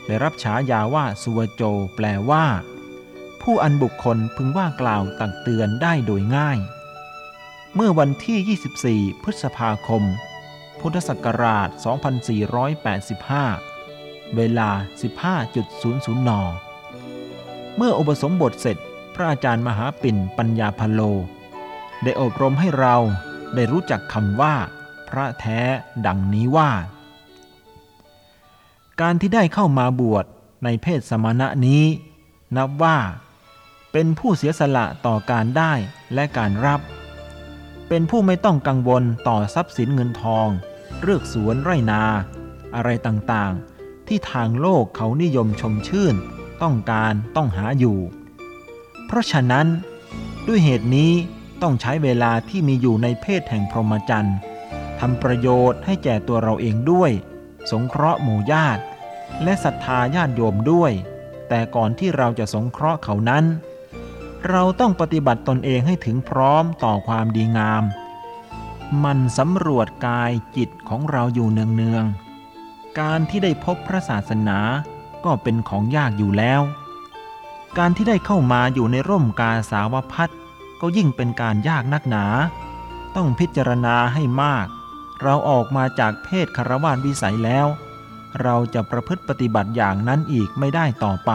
ได้รับฉายาว่าสุวโจ แปลว่า ผู้อันบุคคลพึงว่ากล่าวตักเตือนได้โดยง่าย เมื่อวันที่ 24 พฤษภาคม พุทธศักราช 2485 เวลา 15.00 น เมื่ออุปสมบทเสร็จ พระอาจารย์มหาปิ่นปัญญาพโล ได้อบรมให้เราได้รู้จักคำว่า พระแท้ดังนี้ว่า การที่ได้เข้ามาบวชในเพศสมณะนี้ นับว่า เป็นผู้เสียสละต่อการได้และการรับ เป็นผู้ไม่ต้องกังวลต่อทรัพย์สินเงินทอง เลือกสวนไร่นา อะไรต่างๆ ที่ทางโลกเขานิยมชมชื่น ต้องการต้องหาอยู่ เพราะฉะนั้น ด้วยเหตุนี้ต้องใช้เวลาที่มีอยู่ในเพศแห่งพรหมจรรย์ทำประโยชน์ให้แก่ตัวเราเองด้วย สงเคราะห์หมู่ญาติ และศรัทธาญาติโยมด้วย แต่ก่อนที่เราจะสงเคราะห์เขานั้น เราต้องปฏิบัติตนเองให้ถึงพร้อมต่อความดีงาม มันสำรวจกายจิตของเราอยู่เนืองๆการที่ได้พบพระศาสนาก็เป็นของยากอยู่แล้ว การที่ได้เข้ามาอยู่ในร่มกาสาวพัดก็ยิ่งเป็นการยากนักหนา ต้องพิจารณาให้มาก เราออกมาจากเพศคารวานวิสัยแล้ว เราจะประพฤติปฏิบัติอย่างนั้นอีกไม่ได้ต่อไป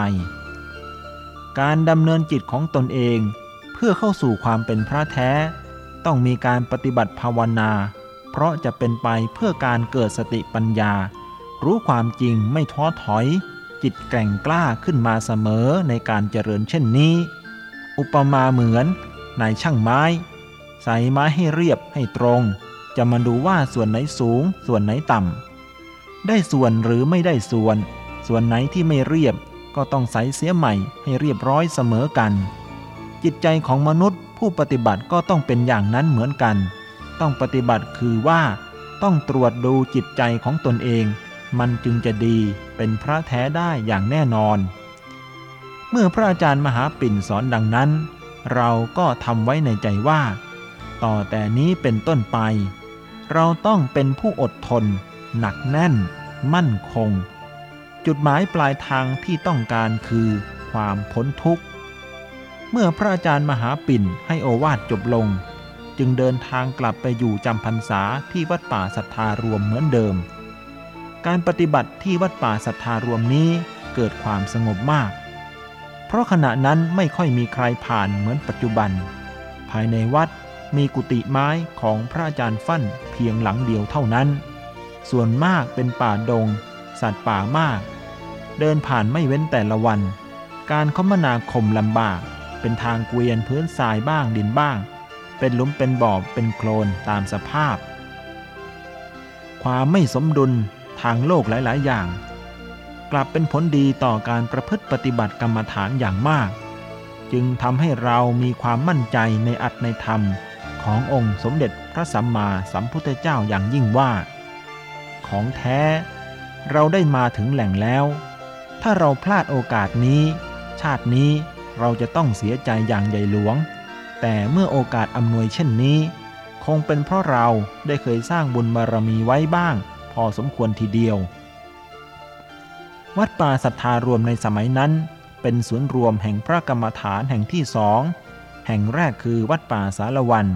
การดำเนินจิตของตนเองเพื่อเข้าสู่ความเป็นพระแท้ ต้องมีการปฏิบัติภาวนา เพราะจะเป็นไปเพื่อการเกิดสติปัญญา รู้ความจริงไม่ท้อถอย จิตแกร่งกล้าขึ้นมาเสมอในการเจริญเช่นนี้ อุปมาเหมือนนายช่างไม้ ใส่ไม้ให้เรียบให้ตรง จะมาดูว่าส่วนไหนสูง ส่วนไหนต่ำได้ส่วนหรือไม่ได้ส่วน ส่วนไหนที่ไม่เรียบก็ต้องใส่เสียใหม่ให้เรียบร้อยเสมอกัน จิตใจของมนุษย์ผู้ปฏิบัติก็ต้องเป็นอย่างนั้นเหมือนกัน ต้องปฏิบัติคือว่า ต้องตรวจดูจิตใจของตนเอง มันจึงจะดีเป็นพระแท้ได้อย่างแน่นอน เมื่อพระอาจารย์มหาปิ่นสอนดังนั้น เราก็ทำไว้ในใจว่า ต่อแต่นี้เป็นต้นไป เราต้องเป็นผู้อดทน หนักแน่น มั่นคง จุดหมายปลายทางที่ต้องการคือความพ้นทุกข์ เมื่อพระอาจารย์มหาปิ่นให้โอวาทจบลง จึงเดินทางกลับไปอยู่จำพรรษาที่วัดป่าศรัทธารวมเหมือนเดิม การปฏิบัติที่วัดป่าศรัทธารวมนี้เกิดความสงบมาก เพราะขณะนั้นไม่ค่อยมีใครผ่านเหมือนปัจจุบัน ภายในวัดมีกุฏิไม้ของพระอาจารย์ฟั่นเพียงหลังเดียวเท่านั้น ส่วนมากเป็นป่าดง สัตว์ป่ามาก เดินผ่านไม่เว้นแต่ละวัน การคมนาคมลำบาก เป็นทางเกวียนพื้นทรายบ้างดินบ้าง เป็นหลุมเป็นบ่อเป็นโคลนตามสภาพ ความไม่สมดุล ทางโลกหลาย ๆ อย่าง กลับเป็นผลดีต่อการประพฤติปฏิบัติกรรมฐานอย่างมาก จึงทำให้เรามีความมั่นใจในอัตในธรรมขององค์สมเด็จพระสัมมาสัมพุทธเจ้าอย่างยิ่งว่า ของแท้เราได้มาถึงแหล่งแล้ว ถ้าเราพลาดโอกาสนี้ ชาตินี้เราจะต้องเสียใจอย่างใหญ่หลวง แต่เมื่อโอกาสอำนวยเช่นนี้ คงเป็นเพราะเราได้เคยสร้างบุญบารมีไว้บ้าง พอสมควรทีเดียว วัดป่าศรัทธารวมในสมัยนั้น เป็นศูนย์รวมแห่งพระกรรมฐานแห่งที่สองแห่งแรกคือวัดป่าสารวัน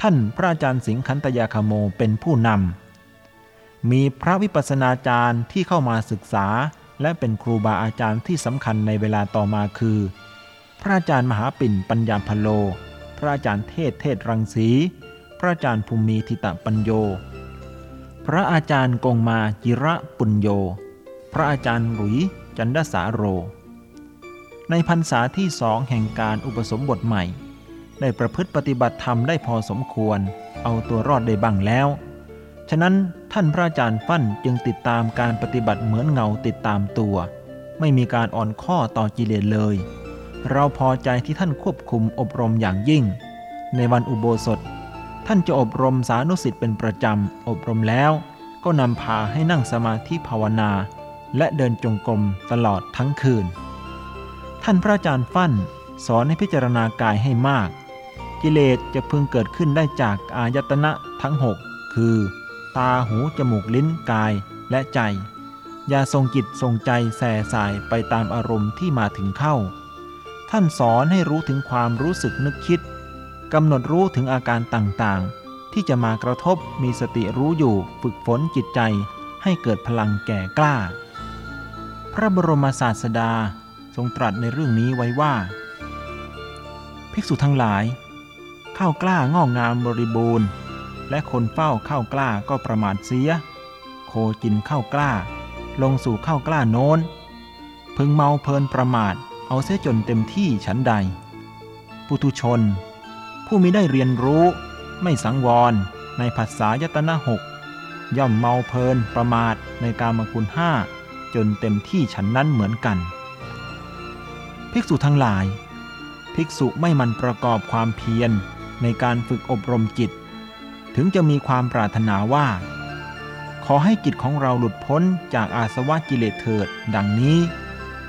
ท่านพระอาจารย์สิงคันตยาคโมเป็นผู้นำ มีพระวิปัสสนาจารย์ที่เข้ามาศึกษา และเป็นครูบาอาจารย์ที่สำคัญในเวลาต่อมาคือ พระอาจารย์มหาปิ่นปัญญาพโล พระอาจารย์เทศเทศรังสี พระอาจารย์ภูมิทิตะปัญโย พระอาจารย์กงมาจิระปุญโย พระอาจารย์หลุยจันดสาโร ในพรรษาที่สองแห่งการอุปสมบทใหม่ ได้ประพฤติปฏิบัติธรรมได้พอสมควร เอาตัวรอดได้บ้างแล้ว ฉะนั้นท่านพระอาจารย์ฟั่นจึงติดตามการปฏิบัติเหมือนเงาติดตามตัว ไม่มีการอ่อนข้อต่อกิเลสเลย เราพอใจที่ท่านควบคุมอบรมอย่างยิ่ง ในวันอุโบสถ ท่านจะอบรมสานุสิทธิ์เป็นประจำ อบรมแล้ว ก็นำพาให้นั่งสมาธิภาวนา และเดินจงกรมตลอดทั้งคืน ท่านพระอาจารย์ฟั่นสอนให้พิจารณากายให้มาก กิเลสจะพึงเกิดขึ้นได้จากอายตนะทั้งหกคือ ตาหูจมูกลิ้นกายและใจ อย่าทรงจิตทรงใจแส่สายไปตามอารมณ์ที่มาถึงเข้า ท่านสอนให้รู้ถึงความรู้สึกนึกคิด กำหนดรู้ถึงอาการต่างๆ ที่จะมากระทบมีสติรู้อยู่ฝึกฝนจิตใจให้เกิดพลังแก่กล้า พระบรมศาสดาทรงตรัสในเรื่องนี้ไว้ว่า ภิกษุทั้งหลาย ข้าวกล้างอกงามบริบูรณ์ และคนเฝ้าข้าวกล้าก็ประมาทเสีย โคกินข้าวกล้า ลงสู่ข้าวกล้าโน้น พึงเมาเพลินประมาทเอาเสียจนเต็มที่ฉันใด ปุถุชน ผู้มิได้เรียนรู้ ไม่สังวร ในภาษายตนะหกย่อมเมาเพลินประมาทในกามคุณห้าจนเต็มที่ฉันนั้นเหมือนกัน ภิกษุทั้งหลาย ภิกษุไม่มันประกอบความเพียรในการฝึกอบรมจิต ถึงจะมีความปรารถนาว่า ขอให้จิตของเราหลุดพ้นจากอาสวะกิเลสเถิด ดังนี้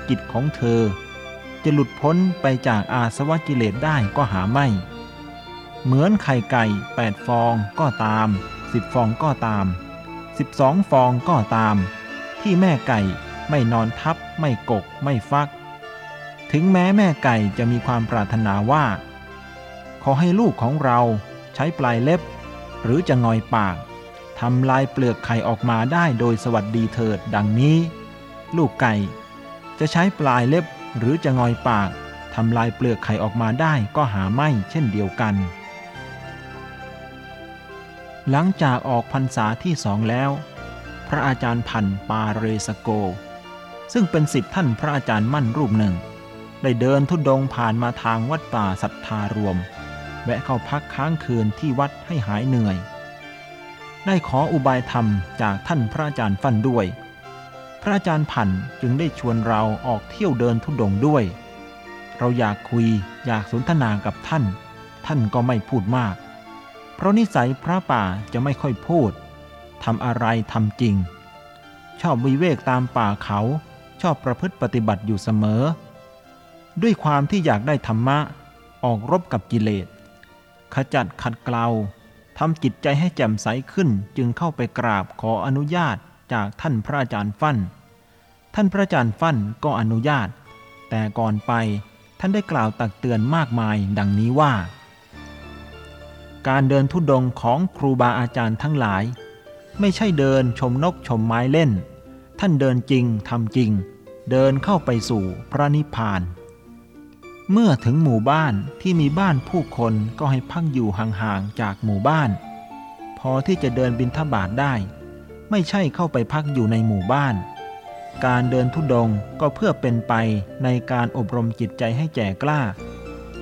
จิตของเธอ จะหลุดพ้นไปจากอาสวะกิเลสได้ก็หาไม่ เหมือนไข่ไก่แปดฟองก็ตามสิบฟองก็ตามสิบสองฟองก็ตาม ที่แม่ไก่ไม่นอนทับ ไม่กก ไม่ฟัก ถึงแม้แม่ไก่จะมีความปรารถนาว่า ขอให้ลูกของเราใช้ปลายเล็บ หรือจะงอยปากทำลายเปลือกไข่ออกมาได้โดยสวัสดีเถิดดังนี้ ลูกไก่ จะใช้ปลายเล็บหรือจะงอยปากทำลายเปลือกไข่ออกมาได้ก็หาไม่เช่นเดียวกัน หลังจากออกพรรษาที่สองแล้ว พระอาจารย์พันปาเรสโก ซึ่งเป็นสิทธิท่านพระอาจารย์มั่นรูปหนึ่ง ได้เดินทุดงผ่านมาทางวัดป่าสัทธารวม แวะเข้าพักค้างคืนที่วัดให้หายเหนื่อย ได้ขออุบายธรรมจากท่านพระอาจารย์ฟันด้วย พระอาจารย์พันจึงได้ชวนเราออกเที่ยวเดินทุดงด้วย เราอยากคุยอยากสนทนากับท่าน ท่านก็ไม่พูดมาก เพราะนิสัยพระป่าจะไม่ค่อยพูดทำอะไรทำจริง ชอบวิเวกตามป่าเขาชอบประพฤติปฏิบัติอยู่เสมอ ด้วยความที่อยากได้ธรรมะ ออกรบกับกิเลส ขจัดขัดเกลาทำจิตใจให้แจ่มใสขึ้นจึงเข้าไปกราบขออนุญาตจากท่านพระอาจารย์ฟั่น ท่านพระอาจารย์ฟั่นก็อนุญาต แต่ก่อนไปท่านได้กล่าวตักเตือนมากมายดังนี้ว่า การเดินทุดงของครูบาอาจารย์ทั้งหลาย ไม่ใช่เดินชมนกชมไม้เล่น ท่านเดินจริงทำจริง เดินเข้าไปสู่พระนิพพาน เมื่อถึงหมู่บ้านที่มีบ้านผู้คนก็ให้พักอยู่ห่างๆจากหมู่บ้าน พอที่จะเดินบินทบาทได้ ไม่ใช่เข้าไปพักอยู่ในหมู่บ้าน การเดินทุดงก็เพื่อเป็นไปในการอบรมจิตใจให้แก่กล้า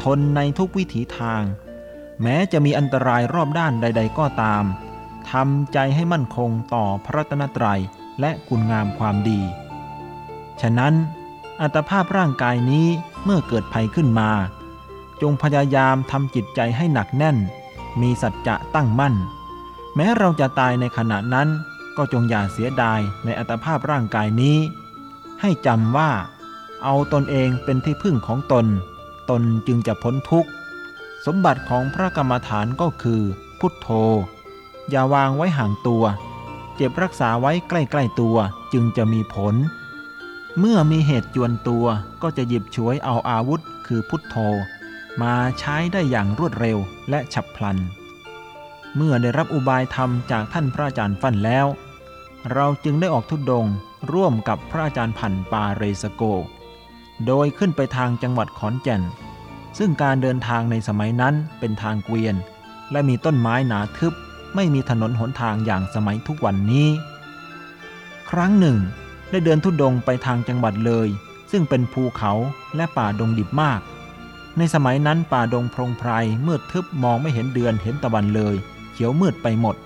ทนในทุกวิถีทาง แม้จะมีอันตรายรอบด้านใด ๆ ก็ตามทำใจให้มั่นคงต่อพระรัตนตรัยและคุณงามความดี ฉะนั้น อัตภาพร่างกายนี้เมื่อเกิดภัยขึ้นมา จงพยายามทำจิตใจให้หนักแน่น มีสัจจะตั้งมั่น แม้เราจะตายในขณะนั้นก็จงอย่าเสียดายในอัตภาพร่างกายนี้ ให้จำว่า เอาตนเองเป็นที่พึ่งของตน ตนจึงจะพ้นทุกข์ สมบัติของพระกรรมฐานก็คือ พุทโธ อย่าวางไว้ห่างตัว เจ็บรักษาไว้ใกล้ๆตัวจึงจะมีผล เมื่อมีเหตุจวนตัวก็จะหยิบฉวยเอาอาวุธคือพุทโธ มาใช้ได้อย่างรวดเร็วและฉับพลัน เมื่อได้รับอุบายธรรมจากท่านพระอาจารย์ฟั่นแล้ว เราจึงได้ออกทุดดงร่วมกับพระอาจารย์พันปาเรสโก โดยขึ้นไปทางจังหวัดขอนแก่น ซึ่งการเดินทางในสมัยนั้นเป็นทางเกวียน และมีต้นไม้หนาทึบ ไม่มีถนนหนทางอย่างสมัยทุกวันนี้ ครั้งหนึ่ง ได้เดินทุดงไปทางจังหวัดเลย ซึ่งเป็นภูเขาและป่าดงดิบมาก ในสมัยนั้นป่าดงพรงไพรมืดทึบมองไม่เห็นเดือนเห็นตะวันเลย เขียวมืดไปหมด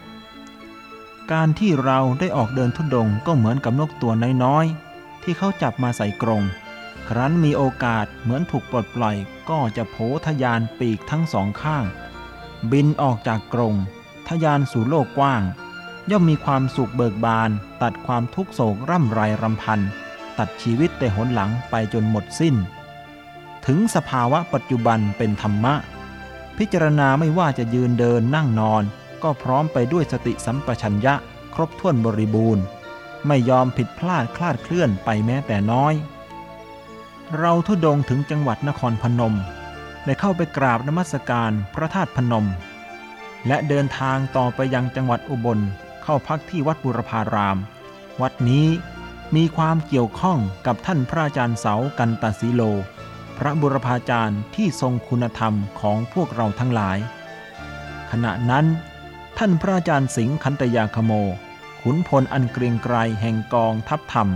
การที่เราได้ออกเดินทุดงก็เหมือนกับนกตัวน้อยๆที่เขาจับมาใส่กรง ครั้นมีโอกาสเหมือนถูกปลดปล่อยก็จะโผทะยานปีกทั้งสองข้าง บินออกจากกรงทะยานสู่โลกกว้าง ย่อมมีความสุขเบิกบาน ตัดความทุกโศกร่ำไรรำพัน ตัดชีวิตแต่หนหลังไปจนหมดสิ้น ถึงสภาวะปัจจุบันเป็นธรรมะ พิจารณาไม่ว่าจะยืนเดินนั่งนอน ก็พร้อมไปด้วยสติสัมปชัญญะ ครบถ้วนบริบูรณ์ ไม่ยอมผิดพลาดคลาดเคลื่อนไปแม้แต่น้อย เราทุดงถึงจังหวัดนครพนมได้เข้าไปกราบนมัสการพระธาตุพนม และเดินทางต่อไปยังจังหวัดอุบลเข้าพักที่วัดบุรพาราม วัดนี้มีความเกี่ยวข้องกับท่านพระอาจารย์เสากันตสีโล พระบุรพาจารย์ที่ทรงคุณธรรมของพวกเราทั้งหลาย ขณะนั้น ท่านพระอาจารย์สิงห์คันตยาคโม ขุนพลอันเกรียงไกรแห่งกองทัพธรรม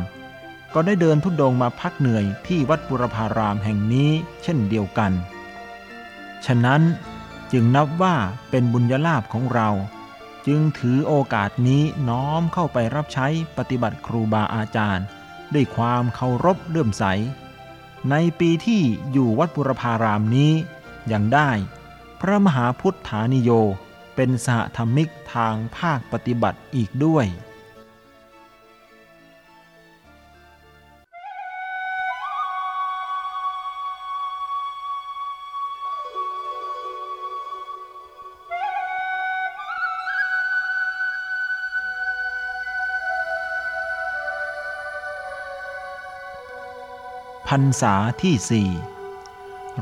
ก็ได้เดินทุดงมาพักเหนื่อยที่วัดบุรพารามแห่งนี้เช่นเดียวกัน ฉะนั้นจึงนับว่าเป็นบุญญาลาภของเรา จึงถือโอกาสนี้น้อมเข้าไปรับใช้ปฏิบัติครูบาอาจารย์ ด้วยความเคารพเลื่อมใส ในปีที่อยู่วัดบุรพารามนี้ยังได้ พระมหาพุทธานิโยเป็นสหธรรมิกทางภาคปฏิบัติอีกด้วย พรรษาที่สี่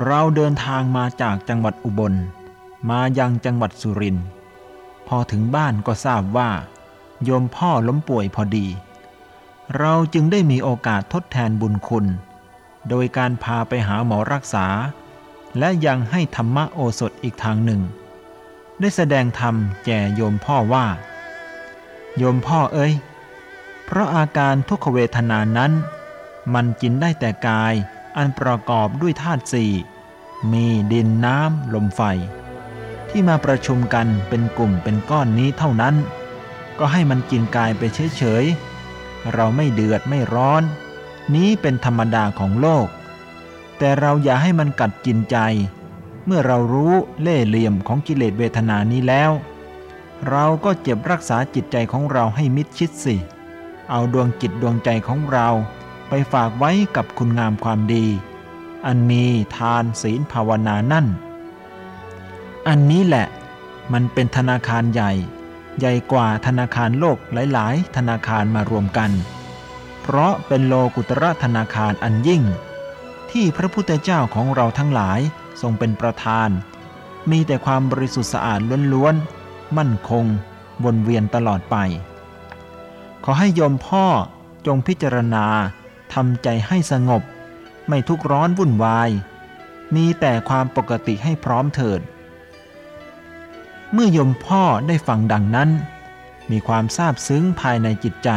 เราเดินทางมาจากจังหวัดอุบล มายังจังหวัดสุรินทร์พอถึงบ้านก็ทราบว่า โยมพ่อล้มป่วยพอดี เราจึงได้มีโอกาสทดแทนบุญคุณ โดยการพาไปหาหมอรักษา และยังให้ธรรมโอสถอีกทางหนึ่ง ได้แสดงธรรมแก่โยมพ่อว่า โยมพ่อเอ้ย เพราะอาการทุกขเวทนานั้น มันกินได้แต่กาย อันประกอบด้วยธาตุสี่มีดินน้ำลมไฟ ที่มาประชุมกันเป็นกลุ่มเป็นก้อนนี้เท่านั้น ก็ให้มันกินกายไปเฉยๆเราไม่เดือดไม่ร้อน นี้เป็นธรรมดาของโลก แต่เราอย่าให้มันกัดกินใจ เมื่อเรารู้เล่เหลี่ยมของกิเลสเวทนานี้แล้ว เราก็เจ็บรักษาจิตใจของเราให้มิดชิดสิเอาดวงจิตดวงใจของเรา ไปฝากไว้กับคุณงามความดี อันมีทานศีลภาวนานั่น อันนี้แหละมันเป็นธนาคารใหญ่ ใหญ่กว่าธนาคารโลกหลาย ๆ ธนาคารมารวมกัน เพราะเป็นโลกุตระธนาคารอันยิ่ง ที่พระพุทธเจ้าของเราทั้งหลายทรงเป็นประธาน มีแต่ความบริสุทธิ์สะอาดล้วนๆ มั่นคง วนเวียนตลอดไป ขอให้โยมพ่อจงพิจารณา ทำใจให้สงบ ไม่ทุกร้อนวุ่นวาย มีแต่ความปกติให้พร้อมเถิด เมื่อยมพ่อได้ฟังดังนั้น มีความซาบซึ้งภายในจิตใจ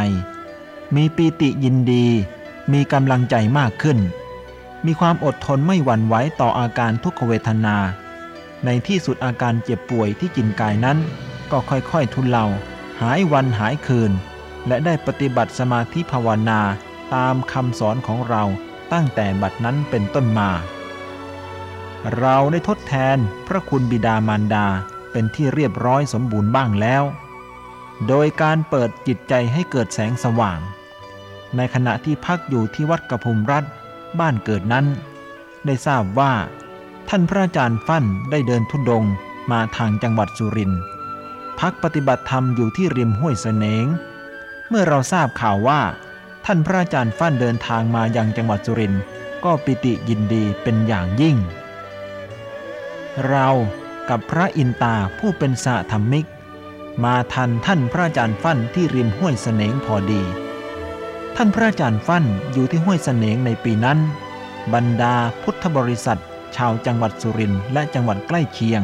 มีปีติยินดี มีกำลังใจมากขึ้น มีความอดทนไม่หวั่นไหวต่ออาการทุกขเวทนา ในที่สุดอาการเจ็บป่วยที่จินกายนั้น ก็ค่อยๆทุเลาหายวันหายคืน และได้ปฏิบัติสมาธิภาวนา ตามคำสอนของเราตั้งแต่บัดนั้นเป็นต้นมา เราได้ทดแทนพระคุณบิดามารดาเป็นที่เรียบร้อยสมบูรณ์บ้างแล้ว โดยการเปิดจิตใจให้เกิดแสงสว่าง ในขณะที่พักอยู่ที่วัดกระพุมรัฐบ้านเกิดนั้น ได้ทราบว่า ท่านพระอาจารย์ฟั่นได้เดินทุดงมาทางจังหวัดสุรินทร์พักปฏิบัติธรรมอยู่ที่ริมห้วยเสนง เมื่อเราทราบข่าวว่า ท่านพระอาจารย์ฟั่นเดินทางมาอยังจังหวัดสุรินทร์ก็ปิติยินดีเป็นอย่างยิ่ง เรากับพระอินตาผู้เป็นสะธรรมิก มาทันท่านพระอาจารย์ฟั่นที่ริมห้วยเสนงพอดี ท่านพระอาจารย์ฟั่นอยู่ที่ห้วยเสนงในปีนั้น บรรดาพุทธบริษัท ชาวจังหวัดสุรินทร์และจังหวัดใกล้เคียง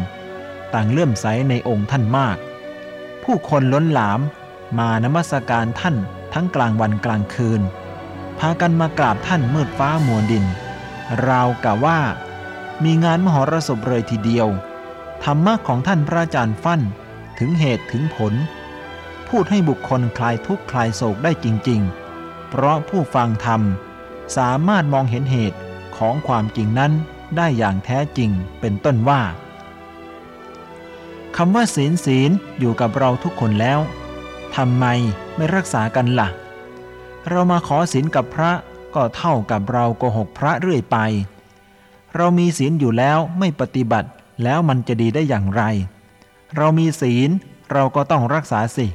ต่างเลื่อมใสในองค์ท่านมาก ผู้คนล้นหลามมานมัสการท่าน ทั้งกลางวันกลางคืน พากันมากราบท่านมืดฟ้ามัวดิน ราวกับว่า มีงานมหรสพเลยทีเดียว ธรรมะของท่านพระอาจารย์ฟั่นถึงเหตุถึงผล พูดให้บุคคลคลายทุกข์คลายโศกได้จริง ๆ เพราะผู้ฟังธรรมสามารถมองเห็นเหตุของความจริงนั้นได้อย่างแท้จริงเป็นต้นว่าคำว่าศีลศีลอยู่กับเราทุกคนแล้วทำไม ไม่รักษากันละ่ะ เรามาขอศีลกับพระก็เท่ากับเราโกหกพระเรื่อยไป เรามีศีลอยู่แล้วไม่ปฏิบัติแล้วมันจะดีได้อย่างไร เรามีศีลเราก็ต้องรักษาสิ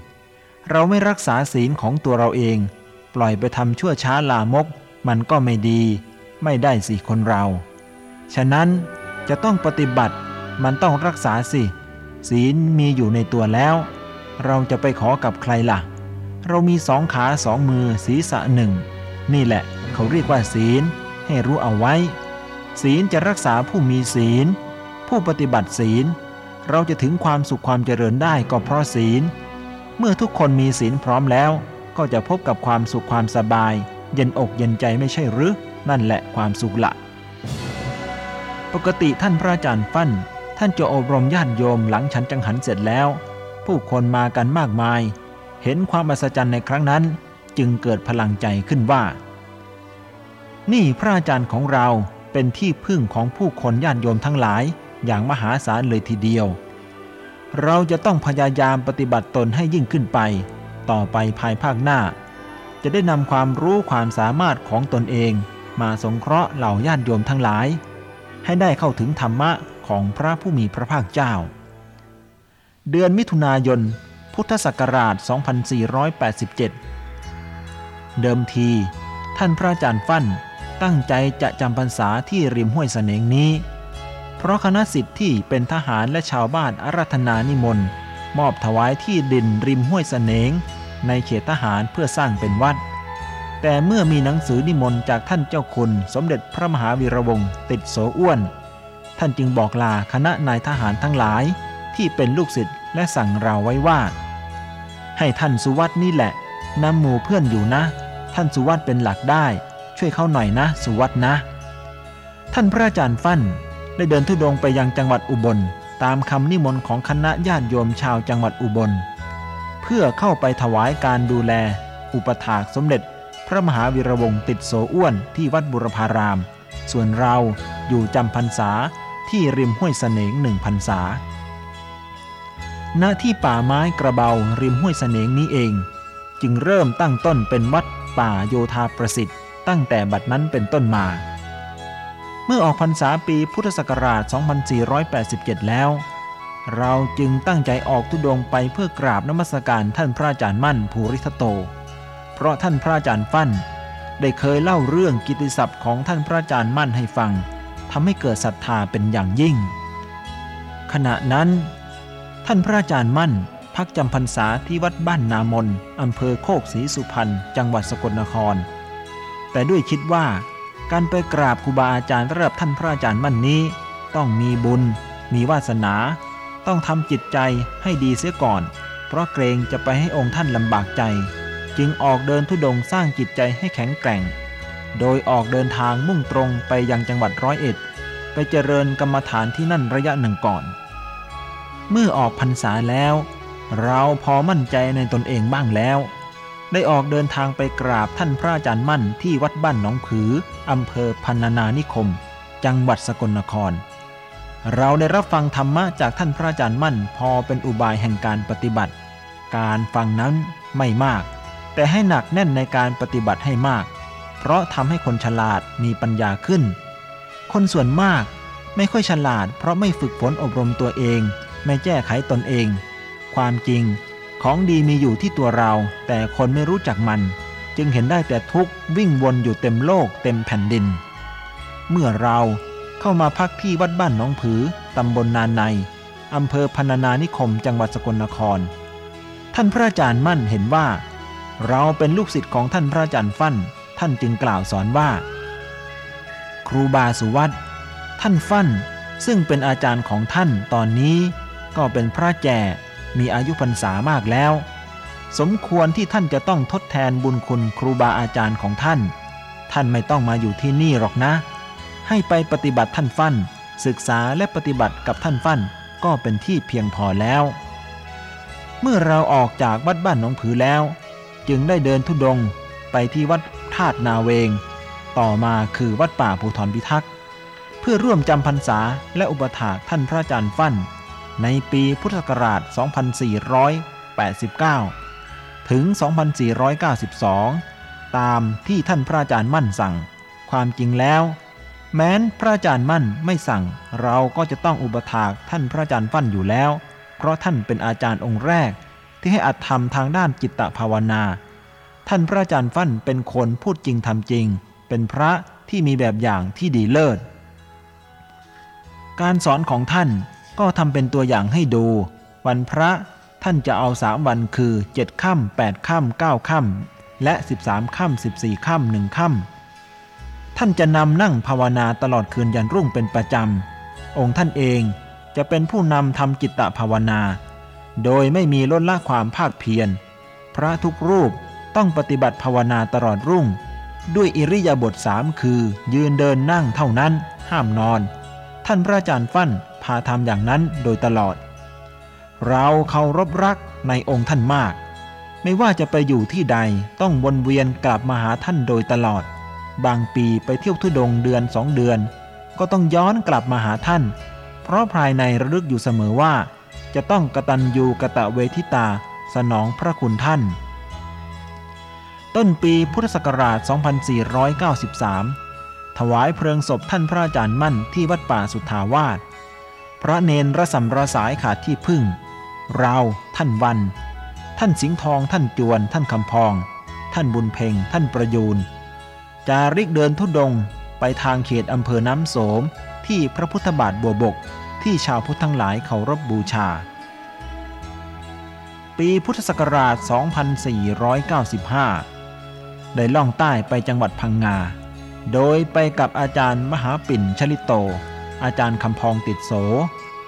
เราไม่รักษาศีลของตัวเราเอง ปล่อยไปทำชั่วช้าลามก มันก็ไม่ดี ไม่ได้สิคนเรา ฉะนั้นจะต้องปฏิบัติมันต้องรักษาสิ ศีลมีอยู่ในตัวแล้ว เราจะไปขอกับใครล่ะ เรามีสองขาสองมือศีรษะหนึ่ง นี่แหละเขาเรียกว่าศีล ให้รู้เอาไว้ ศีลจะรักษาผู้มีศีล ผู้ปฏิบัติศีล เราจะถึงความสุขความเจริญได้ก็เพราะศีล เมื่อทุกคนมีศีลพร้อมแล้ว ก็จะพบกับความสุขความสบาย เย็นอกเย็นใจไม่ใช่หรือ นั่นแหละความสุขละ ปกติท่านพระอาจารย์ฟั่น ท่านจะอบรมญาติโยมหลังฉันจังหันเสร็จแล้ว ผู้คนมากันมากมาย เห็นความอัศจรรย์ในครั้งนั้น จึงเกิดพลังใจขึ้นว่า นี่พระอาจารย์ของเราเป็นที่พึ่งของผู้คนญาติโยมทั้งหลายอย่างมหาศาลเลยทีเดียว เราจะต้องพยายามปฏิบัติตนให้ยิ่งขึ้นไป ต่อไปภายภาคหน้า จะได้นำความรู้ความสามารถของตนเอง มาสงเคราะห์เหล่าญาติโยมทั้งหลาย ให้ได้เข้าถึงธรรมะของพระผู้มีพระภาคเจ้า เดือนมิถุนายน พุทธศักราช 2487 เดิมที ท่านพระอาจารย์ฟั่นตั้งใจจะจำพรรษาที่ริมห้วยเสนงนี้ เพราะคณะสิทธิ์ที่เป็นทหารและชาวบ้านอารัธนานิมนต์มอบถวายที่ดินริมห้วยเสนงในเขตทหารเพื่อสร้างเป็นวัด แต่เมื่อมีหนังสือนิมนต์จากท่านเจ้าคุณ สมเด็จพระมหาวีระวงศ์ติดโสอ้วน ท่านจึงบอกลาคณะนายทหารทั้งหลายที่เป็นลูกศิษย์และสั่งเราไว้ว่า ให้ท่านสุวัตนี่แหละนำหมู่เพื่อนอยู่นะ ท่านสุวัตเป็นหลักได้ ช่วยเข้าหน่อยนะ สุวัตนะ ท่านพระอาจารย์ฟั่นได้เดินทุดงไปยังจังหวัดอุบล ตามคำนิมนต์ของคณะญาติโยมชาวจังหวัดอุบล เพื่อเข้าไปถวายการดูแล อุปถากสมเด็จ พระมหาวีระวงศ์ติดโสอ้วนที่วัดบุรพาราม ส่วนเราอยู่จำพรรษาที่ริมห้วยเสนงหนึ่งพรรษา ณที่ป่าไม้กระเบาริมห้วยเสนงนี้เอง จึงเริ่มตั้งต้นเป็นวัดป่าโยธาประสิทธิ์ ตั้งแต่บัดนั้นเป็นต้นมา เมื่อออกพรรษาปีพุทธศักราช 2487 แล้ว เราจึงตั้งใจออกทุดงไปเพื่อกราบนมัสการท่านพระอาจารย์มั่นภูริทัตโต เพราะท่านพระอาจารย์ฟั่น ได้เคยเล่าเรื่องกิตติศัพท์ของท่านพระอาจารย์มั่นให้ฟังทำให้เกิดศรัทธาเป็นอย่างยิ่ง ขณะนั้น ท่านพระอาจารย์มั่น พักจำพรรษาที่วัดบ้านนามนอำเภอโคกศรีสุพรรณจังหวัดสกลนคร แต่ด้วยคิดว่า การไปกราบครูบาอาจารย์ระดับท่านพระอาจารย์มั่นนี้ ต้องมีบุญ มีวาสนา ต้องทำจิตใจให้ดีเสียก่อน เพราะเกรงจะไปให้องค์ท่านลำบากใจ จึงออกเดินทุดงสร้างจิตใจให้แข็งแกร่ง โดยออกเดินทางมุ่งตรงไปยังจังหวัดร้อยเอ็ด ไปเจริญกรรมฐานที่นั่นระยะหนึ่งก่อน เมื่อออกพรรษาแล้ว เราพอมั่นใจในตนเองบ้างแล้ว ได้ออกเดินทางไปกราบท่านพระอาจารย์มั่นที่วัดบ้านหนองผืออำเภอพันนานิคม จังหวัดสกลนคร เราได้รับฟังธรรมะจากท่านพระอาจารย์มั่น พอเป็นอุบายแห่งการปฏิบัติ การฟังนั้นไม่มาก แต่ให้หนักแน่นในการปฏิบัติให้มาก เพราะทำให้คนฉลาดมีปัญญาขึ้น คนส่วนมากไม่ค่อยฉลาด เพราะไม่ฝึกฝนอบรมตัวเอง ไม่แก้ไขตนเอง ความจริงของดีมีอยู่ที่ตัวเรา แต่คนไม่รู้จักมัน จึงเห็นได้แต่ทุกข์วิ่งวนอยู่เต็มโลกเต็มแผ่นดิน เมื่อเราเข้ามาพักที่วัดบ้านหนองผือ ตำบลนานในอำเภอพนานานิคมจังหวัดสกลนคร ท่านพระอาจารย์มั่นเห็นว่า เราเป็นลูกศิษย์ของท่านพระอาจารย์ฟั่น ท่านจึงกล่าวสอนว่า ครูบาสุวัตท่านฟั่นซึ่งเป็นอาจารย์ของท่านตอนนี้ ก็เป็นพระแจ่มีอายุพรรษามากแล้ว สมควรที่ท่านจะต้องทดแทนบุญคุณครูบาอาจารย์ของท่าน ท่านไม่ต้องมาอยู่ที่นี่หรอกนะ ให้ไปปฏิบัติท่านฟั่น ศึกษาและปฏิบัติกับท่านฟั่นก็เป็นที่เพียงพอแล้ว เมื่อเราออกจากวัดบ้านหนองผือแล้ว จึงได้เดินทุดงไปที่วัดธาตุนาเวง ต่อมาคือวัดป่าภูทรพิทักษ์ เพื่อร่วมจำพรรษาและอุปถากท่านพระอาจารย์ฟั่น ในปีพุทธศักราช 2489 ถึง 2492 ตามที่ท่านพระอาจารย์มั่นสั่ง ความจริงแล้ว แม้นพระอาจารย์มั่นไม่สั่ง เราก็จะต้องอุปถากท่านพระอาจารย์ฟั่นอยู่แล้ว เพราะท่านเป็นอาจารย์องค์แรก ที่ให้อัดธรรมทางด้านจิตตภาวนา ท่านพระอาจารย์ฟั่นเป็นคนพูดจริงทำจริง เป็นพระที่มีแบบอย่างที่ดีเลิศ การสอนของท่าน ก็ทำเป็นตัวอย่างให้ดู วันพระท่านจะเอาสามวันคือ7ค่ำ8ค่ำ9ค่ำและ13ค่ำ14ค่ำหนึ่งค่ำท่านจะนำนั่งภาวนาตลอดคืนยันรุ่งเป็นประจำ องค์ท่านเองจะเป็นผู้นำทำจิตตภาวนา โดยไม่มีลดละความภาคเพียร พระทุกรูปต้องปฏิบัติภาวนาตลอดรุ่ง ด้วยอิริยาบถสามคือ ยืนเดินนั่งเท่านั้น ห้ามนอน ท่านพระอาจารย์ฟั่นาทำอย่างนั้นโดยตลอด เราเคารพรักในองค์ท่านมาก ไม่ว่าจะไปอยู่ที่ใดต้องวนเวียนกลับมาหาท่านโดยตลอด บางปีไปเที่ยวทุดงเดือนสองเดือน ก็ต้องย้อนกลับมาหาท่าน เพราะภายในระลึกอยู่เสมอว่า จะต้องกตัญญูกะตะเวทิตาสนองพระคุณท่าน ต้นปีพุทธศักราช 2493 ถวายเพลิงศพท่านพระอาจารย์มั่นที่วัดป่าสุทธาวาส ระเนนระสำระสายขาดที่พึ่ง เรา ท่านวัน ท่านสิงห์ทอง ท่านจวน ท่านคำพอง ท่านบุญเพ่ง ท่านประยูน จาริกเดินทุดงไปทางเขตอำเภอน้ำโสมที่พระพุทธบาทบัวบกที่ชาวพุทธทั้งหลายเคารพบบูชา ปีพุทธศักราช 2495 ได้ล่องใต้ไปจังหวัดพังงา โดยไปกับอาจารย์มหาปิ่นชลิตโต อาจารย์คำพองติดโส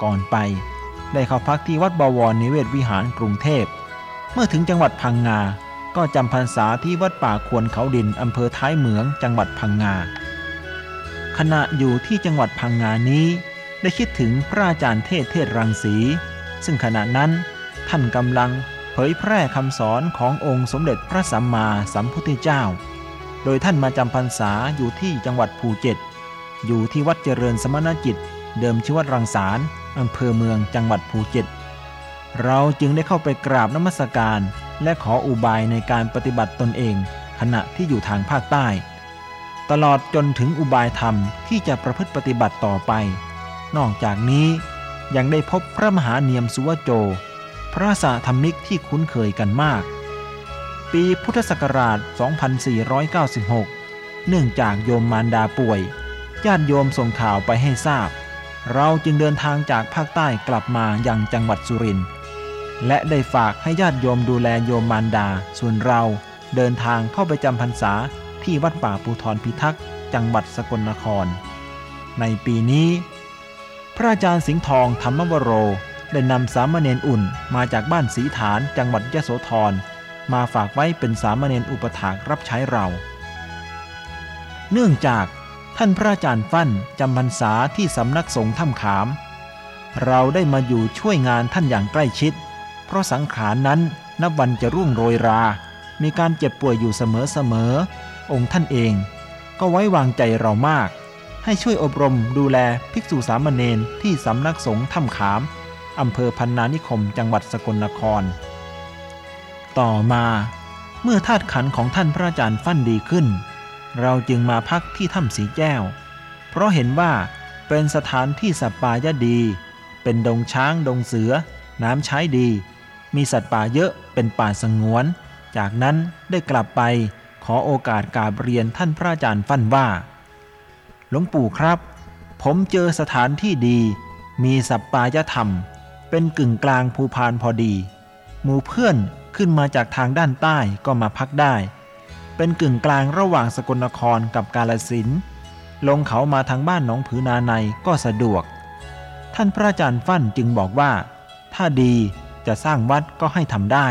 ก่อนไป ได้เข้าพักที่วัดบวรนิเวศวิหารกรุงเทพ เมื่อถึงจังหวัดพังงา ก็จำพรรษาที่วัดป่าควนเขาดินอำเภอท้ายเหมืองจังหวัดพังงา ขณะอยู่ที่จังหวัดพังงานี้ ได้คิดถึงพระอาจารย์เทสก์ เทสรังสี ซึ่งขณะนั้นท่านกำลังเผยแพร่คำสอนขององค์สมเด็จพระสัมมาสัมพุทธเจ้า โดยท่านมาจำพรรษาอยู่ที่จังหวัดภูเก็ตอยู่ที่วัดเจริญสมณกิจ เดิมชื่อวัดหลังศาลอำเภอเมืองจังหวัดภูเก็ต เราจึงได้เข้าไปกราบนมัสการ และขออุบายในการปฏิบัติตนเอง ขณะที่อยู่ทางภาคใต้ ตลอดจนถึงอุบายธรรมที่จะประพฤติปฏิบัติต่อไป นอกจากนี้ยังได้พบพระมหาเนียมสุวโจ พระสาธรรมิกที่คุ้นเคยกันมาก ปีพุทธศักราช 2496 เนื่องจากโยมมารดาป่วย ญาติโยมส่งข่าวไปให้ทราบ เราจึงเดินทางจากภาคใต้กลับมายังจังหวัดสุรินทร์และได้ฝากให้ญาติโยมดูแลโยมมารดา ส่วนเราเดินทางเข้าไปจำพรรษาที่วัดป่าภูทรพิทักษ์จังหวัดสกลนคร ในปีนี้ พระอาจารย์สิงห์ทองธรรมวโร ได้นำสามเณรอุ่นมาจากบ้านสีฐานจังหวัดยโสธรมาฝากไว้เป็นสามเณรอุปถากรับใช้เรา เนื่องจาก ท่านพระอาจารย์ฟั่นจำพรรษาที่สำนักสงฆ์ถ้ำขาม เราได้มาอยู่ช่วยงานท่านอย่างใกล้ชิด เพราะสังขารนั้นนับวันจะรุ่งโรยรา มีการเจ็บป่วยอยู่เสมอๆ องค์ท่านเอง ก็ไว้วางใจเรามาก ให้ช่วยอบรมดูแลภิกษุสามเณรที่สำนักสงฆ์ถ้ำขามอำเภอพันนานิคมจังหวัดสกลนคร ต่อมา เมื่อธาตุขันของท่านพระอาจารย์ฟั่นดีขึ้น เราจึงมาพักที่ถ้ำสีแก้ว เพราะเห็นว่าเป็นสถานที่สัปปายะดี เป็นดงช้างดงเสือ น้ำใช้ดี มีสัตว์ป่าเยอะเป็นป่าสงวน จากนั้นได้กลับไปขอโอกาสกราบเรียนท่านพระอาจารย์ฟั่นว่า หลวงปู่ครับ ผมเจอสถานที่ดี มีสัปปายธรรม เป็นกึ่งกลางภูพานพอดี หมู่เพื่อนขึ้นมาจากทางด้านใต้ก็มาพักได้ เป็นกึ่งกลางระหว่างสกลนครกับกาลสินธุ์ลงเขามาทางบ้านหนองผือนาในก็สะดวก ท่านพระอาจารย์ฟั่นจึงบอกว่า ถ้าดีจะสร้างวัดก็ให้ทำได้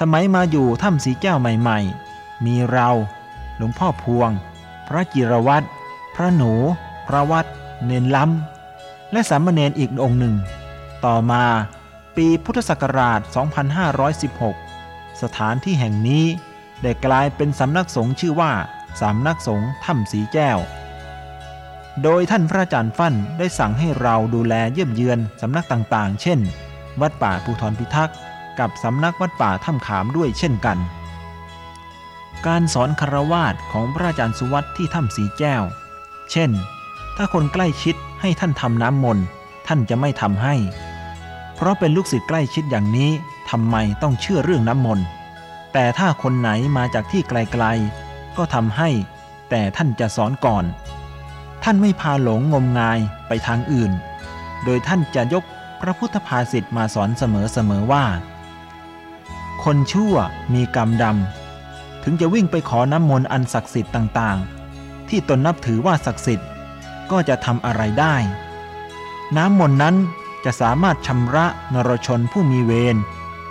สมัยมาอยู่ถ้ำสีแก้วใหม่ๆ มีเรา หลวงพ่อพวง พระจิรวัตรพระหนู พระวัด เนนล้ำ และสามเณรอีกองค์หนึ่ง ต่อมาปีพุทธศักราช 2516 สถานที่แห่งนี้ ได้กลายเป็นสำนักสงฆ์ชื่อว่าสำนักสงฆ์ถ้ำสีแก้ว โดยท่านพระอาจารย์ฟั่นได้สั่งให้เราดูแลเยี่ยมเยือนสำนักต่างๆ เช่น วัดป่าภูทรพิทักษ์กับสำนักวัดป่าถ้ำขามด้วยเช่นกัน การสอนคารวาสของพระอาจารย์สุวัตที่ถ้ำสีแก้ว เช่น ถ้าคนใกล้ชิดให้ท่านทำน้ำมนต์ท่านจะไม่ทำให้ เพราะเป็นลูกศิษย์ใกล้ชิดอย่างนี้ทำไมต้องเชื่อเรื่องน้ำมนต์ แต่ถ้าคนไหนมาจากที่ไกลๆ ก็ทำให้ แต่ท่านจะสอนก่อน ท่านไม่พาหลงงมงายไปทางอื่น โดยท่านจะยกพระพุทธภาษิตมาสอนเสมอๆว่า คนชั่วมีกรรมดำ ถึงจะวิ่งไปขอน้ำมนต์อันศักดิ์สิทธิ์ต่างๆ ที่ตนนับถือว่าศักดิ์สิทธิ์ ก็จะทำอะไรได้ น้ำมนต์นั้นจะสามารถชำระนรชนผู้มีเวร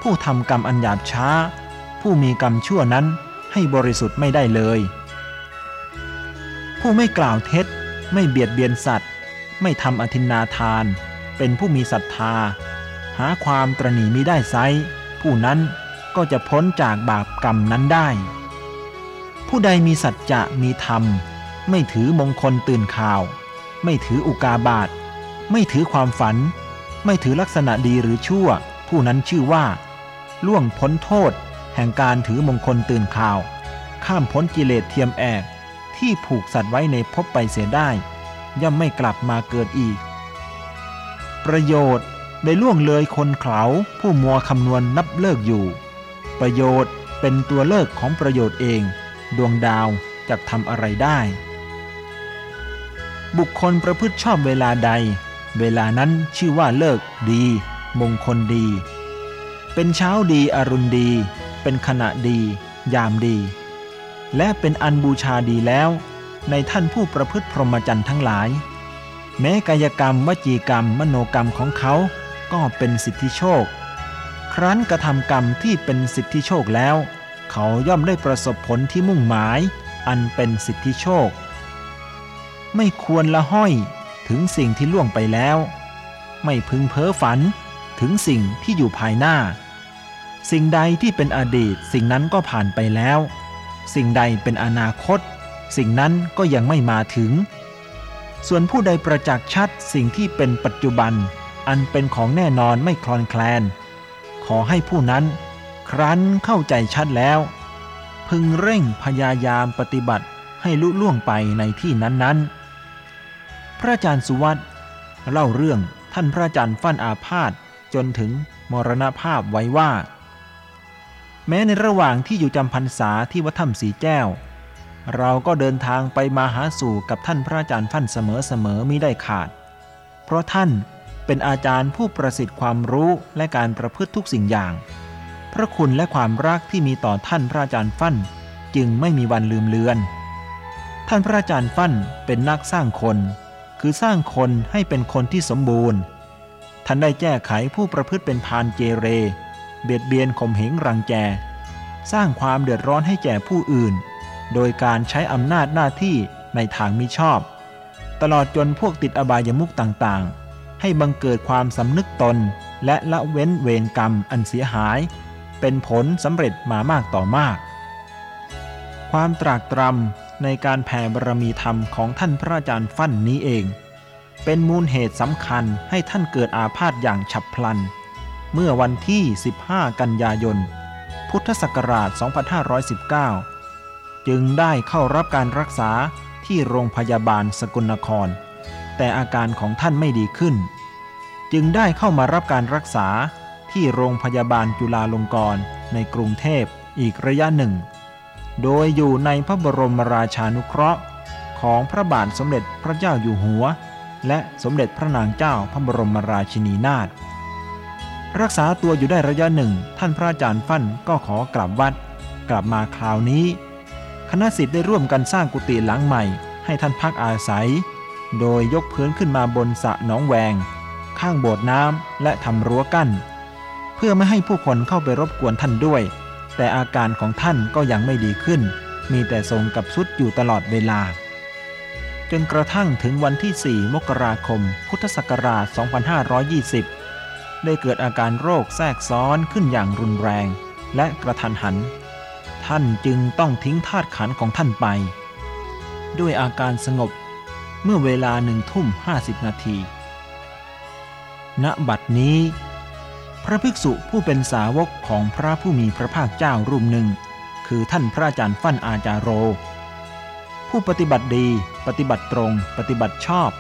ผู้ทำกรรมอันหยาบช้า ผู้มีกรรมชั่วนั้นให้บริสุทธิ์ไม่ได้เลย ผู้ไม่กล่าวเท็จ ไม่เบียดเบียนสัตว์ ไม่ทำอธินาทาน เป็นผู้มีศรัทธา หาความตรณีมิได้ไซผู้นั้นก็จะพ้นจากบาปกรรมนั้นได้ ผู้ใดมีสัจจะมีธรรม ไม่ถือมงคลตื่นข่าว ไม่ถืออุกาบาตไม่ถือความฝัน ไม่ถือลักษณะดีหรือชั่ว ผู้นั้นชื่อว่า ล่วงพ้นโทษ แห่งการถือมงคลตื่นข่าว ข้ามพ้นกิเลสเทียมแอกที่ผูกสัตว์ไว้ในภพไปเสียได้ ย่อมไม่กลับมาเกิดอีก ประโยชน์ได้ล่วงเลยคนเขาผู้มัวคำนวณนับเลิกอยู่ ประโยชน์เป็นตัวเลิกของประโยชน์เอง ดวงดาวจะทำอะไรได้ บุคคลประพฤติชอบเวลาใด เวลานั้นชื่อว่าเลิกดี มงคลดี เป็นเช้าดีอรุณดี เป็นขณะดี ยามดี และเป็นอันบูชาดีแล้ว ในท่านผู้ประพฤติพรหมจรรย์ทั้งหลาย แม้กายกรรมวจีกรรม มโนกรรมของเขาก็เป็นสิทธิโชค ครั้นกระทำกรรมที่เป็นสิทธิโชคแล้ว เขาย่อมได้ประสบผลที่มุ่งหมาย อันเป็นสิทธิโชค ไม่ควรละห้อยถึงสิ่งที่ล่วงไปแล้ว ไม่พึงเพ้อฝันถึงสิ่งที่อยู่ภายหน้า สิ่งใดที่เป็นอดีต สิ่งนั้นก็ผ่านไปแล้ว สิ่งใดเป็นอนาคต สิ่งนั้นก็ยังไม่มาถึง ส่วนผู้ใดประจักษ์ชัดสิ่งที่เป็นปัจจุบัน อันเป็นของแน่นอนไม่คลอนแคลน ขอให้ผู้นั้น ครั้นเข้าใจชัดแล้ว พึงเร่งพยายามปฏิบัติให้ลุล่วงไปในที่นั้นๆ พระอาจารย์สุวัตเล่าเรื่องท่านพระอาจารย์ฟั่นอาพาธจนถึงมรณภาพไว้ว่า แม้ในระหว่างที่อยู่จำพรรษาที่วัดถ้ำสีแก้ว เราก็เดินทางไปมาหาสู่กับท่านพระอาจารย์ฟั่นเสมอๆมิได้ขาด เพราะท่านเป็นอาจารย์ผู้ประสิทธิ์ความรู้และการประพฤติทุกสิ่งอย่าง พระคุณและความรักที่มีต่อท่านพระอาจารย์ฟั่นจึงไม่มีวันลืมเลือน ท่านพระอาจารย์ฟั่นเป็นนักสร้างคน คือสร้างคนให้เป็นคนที่สมบูรณ์ ท่านได้แก้ไขผู้ประพฤติเป็นพานเจเร เบียดเบียนข่มเหงรังแก สร้างความเดือดร้อนให้แก่ผู้อื่น โดยการใช้อำนาจหน้าที่ในทางมิชอบ ตลอดจนพวกติดอบายมุกต่างๆ ให้บังเกิดความสำนึกตนและละเว้นเวรกรรมอันเสียหาย เป็นผลสำเร็จมามากต่อมาก ความตรากตรำในการแผ่บารมีธรรมของท่านพระอาจารย์ฟั่นนี้เอง เป็นมูลเหตุสำคัญให้ท่านเกิดอาพาธอย่างฉับพลัน เมื่อวันที่ 15 กันยายน พุทธศักราช 2519 จึงได้เข้ารับการรักษาที่โรงพยาบาลสกลนคร แต่อาการของท่านไม่ดีขึ้น จึงได้เข้ามารับการรักษาที่โรงพยาบาลจุฬาลงกรณ์ในกรุงเทพอีกระยะหนึ่ง โดยอยู่ในพระบรมราชานุเคราะห์ของพระบาทสมเด็จพระเจ้าอยู่หัว และสมเด็จพระนางเจ้าพระบรมราชินีนาถ รักษาตัวอยู่ได้ระยะหนึ่ง ท่านพระอาจารย์ฟั่นก็ขอกลับวัด กลับมาคราวนี้ คณะสิทธิ์ได้ร่วมกันสร้างกุฏิหลังใหม่ ให้ท่านพักอาศัย โดยยกพื้นขึ้นมาบนสระหนองแวง ข้างโบสถ์น้ำและทำรั้วกั้น เพื่อไม่ให้ผู้คนเข้าไปรบกวนท่านด้วย แต่อาการของท่านก็ยังไม่ดีขึ้น มีแต่ทรงกับสุดอยู่ตลอดเวลา จนกระทั่งถึงวันที่ 4 มกราคม พุทธศักราช 2520 ได้เกิดอาการโรคแทรกซ้อนขึ้นอย่างรุนแรงและกระทันหัน ท่านจึงต้องทิ้งธาตุขันของท่านไป ด้วยอาการสงบเมื่อเวลาหนึ่งทุ่มห้าสิบนาที ณ บัดนี้ พระภิกษุผู้เป็นสาวกของพระผู้มีพระภาคเจ้ารูปหนึ่ง คือท่านพระอาจารย์ฟั่นอาจารโร ผู้ปฏิบัติดี ปฏิบัติตรง ปฏิบัติชอบ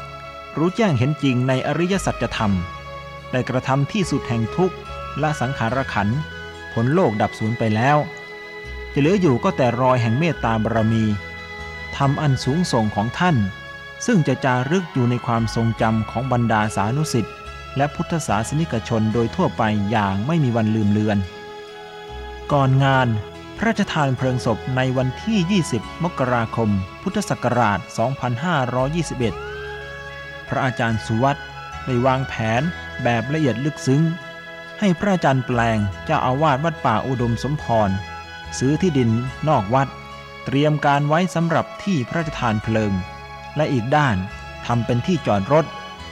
รู้แจ้งเห็นจริงในอริยสัจธรรม ได้กระทำที่สุดแห่งทุกข์ละสังขารขันผลโลกดับสูญไปแล้ว จะเหลืออยู่ก็แต่รอยแห่งเมตตาบารมีทำอันสูงส่งของท่าน ซึ่งจะจารึกอยู่ในความทรงจำของบรรดาสานุสิทธิ์และพุทธศาสนิกชนโดยทั่วไปอย่างไม่มีวันลืมเลือน ก่อนงานพระราชทานเพลิงศพในวันที่ 20 มกราคม พุทธศักราช 2521 พระอาจารย์สุวัตได้วางแผน แบบละเอียดลึกซึ้ง ให้พระอาจารย์แปลงเจ้าอาวาสวัดป่าอุดมสมพร ซื้อที่ดินนอกวัด เตรียมการไว้สำหรับที่พระราชทานเพลิง และอีกด้านทำเป็นที่จอดรถ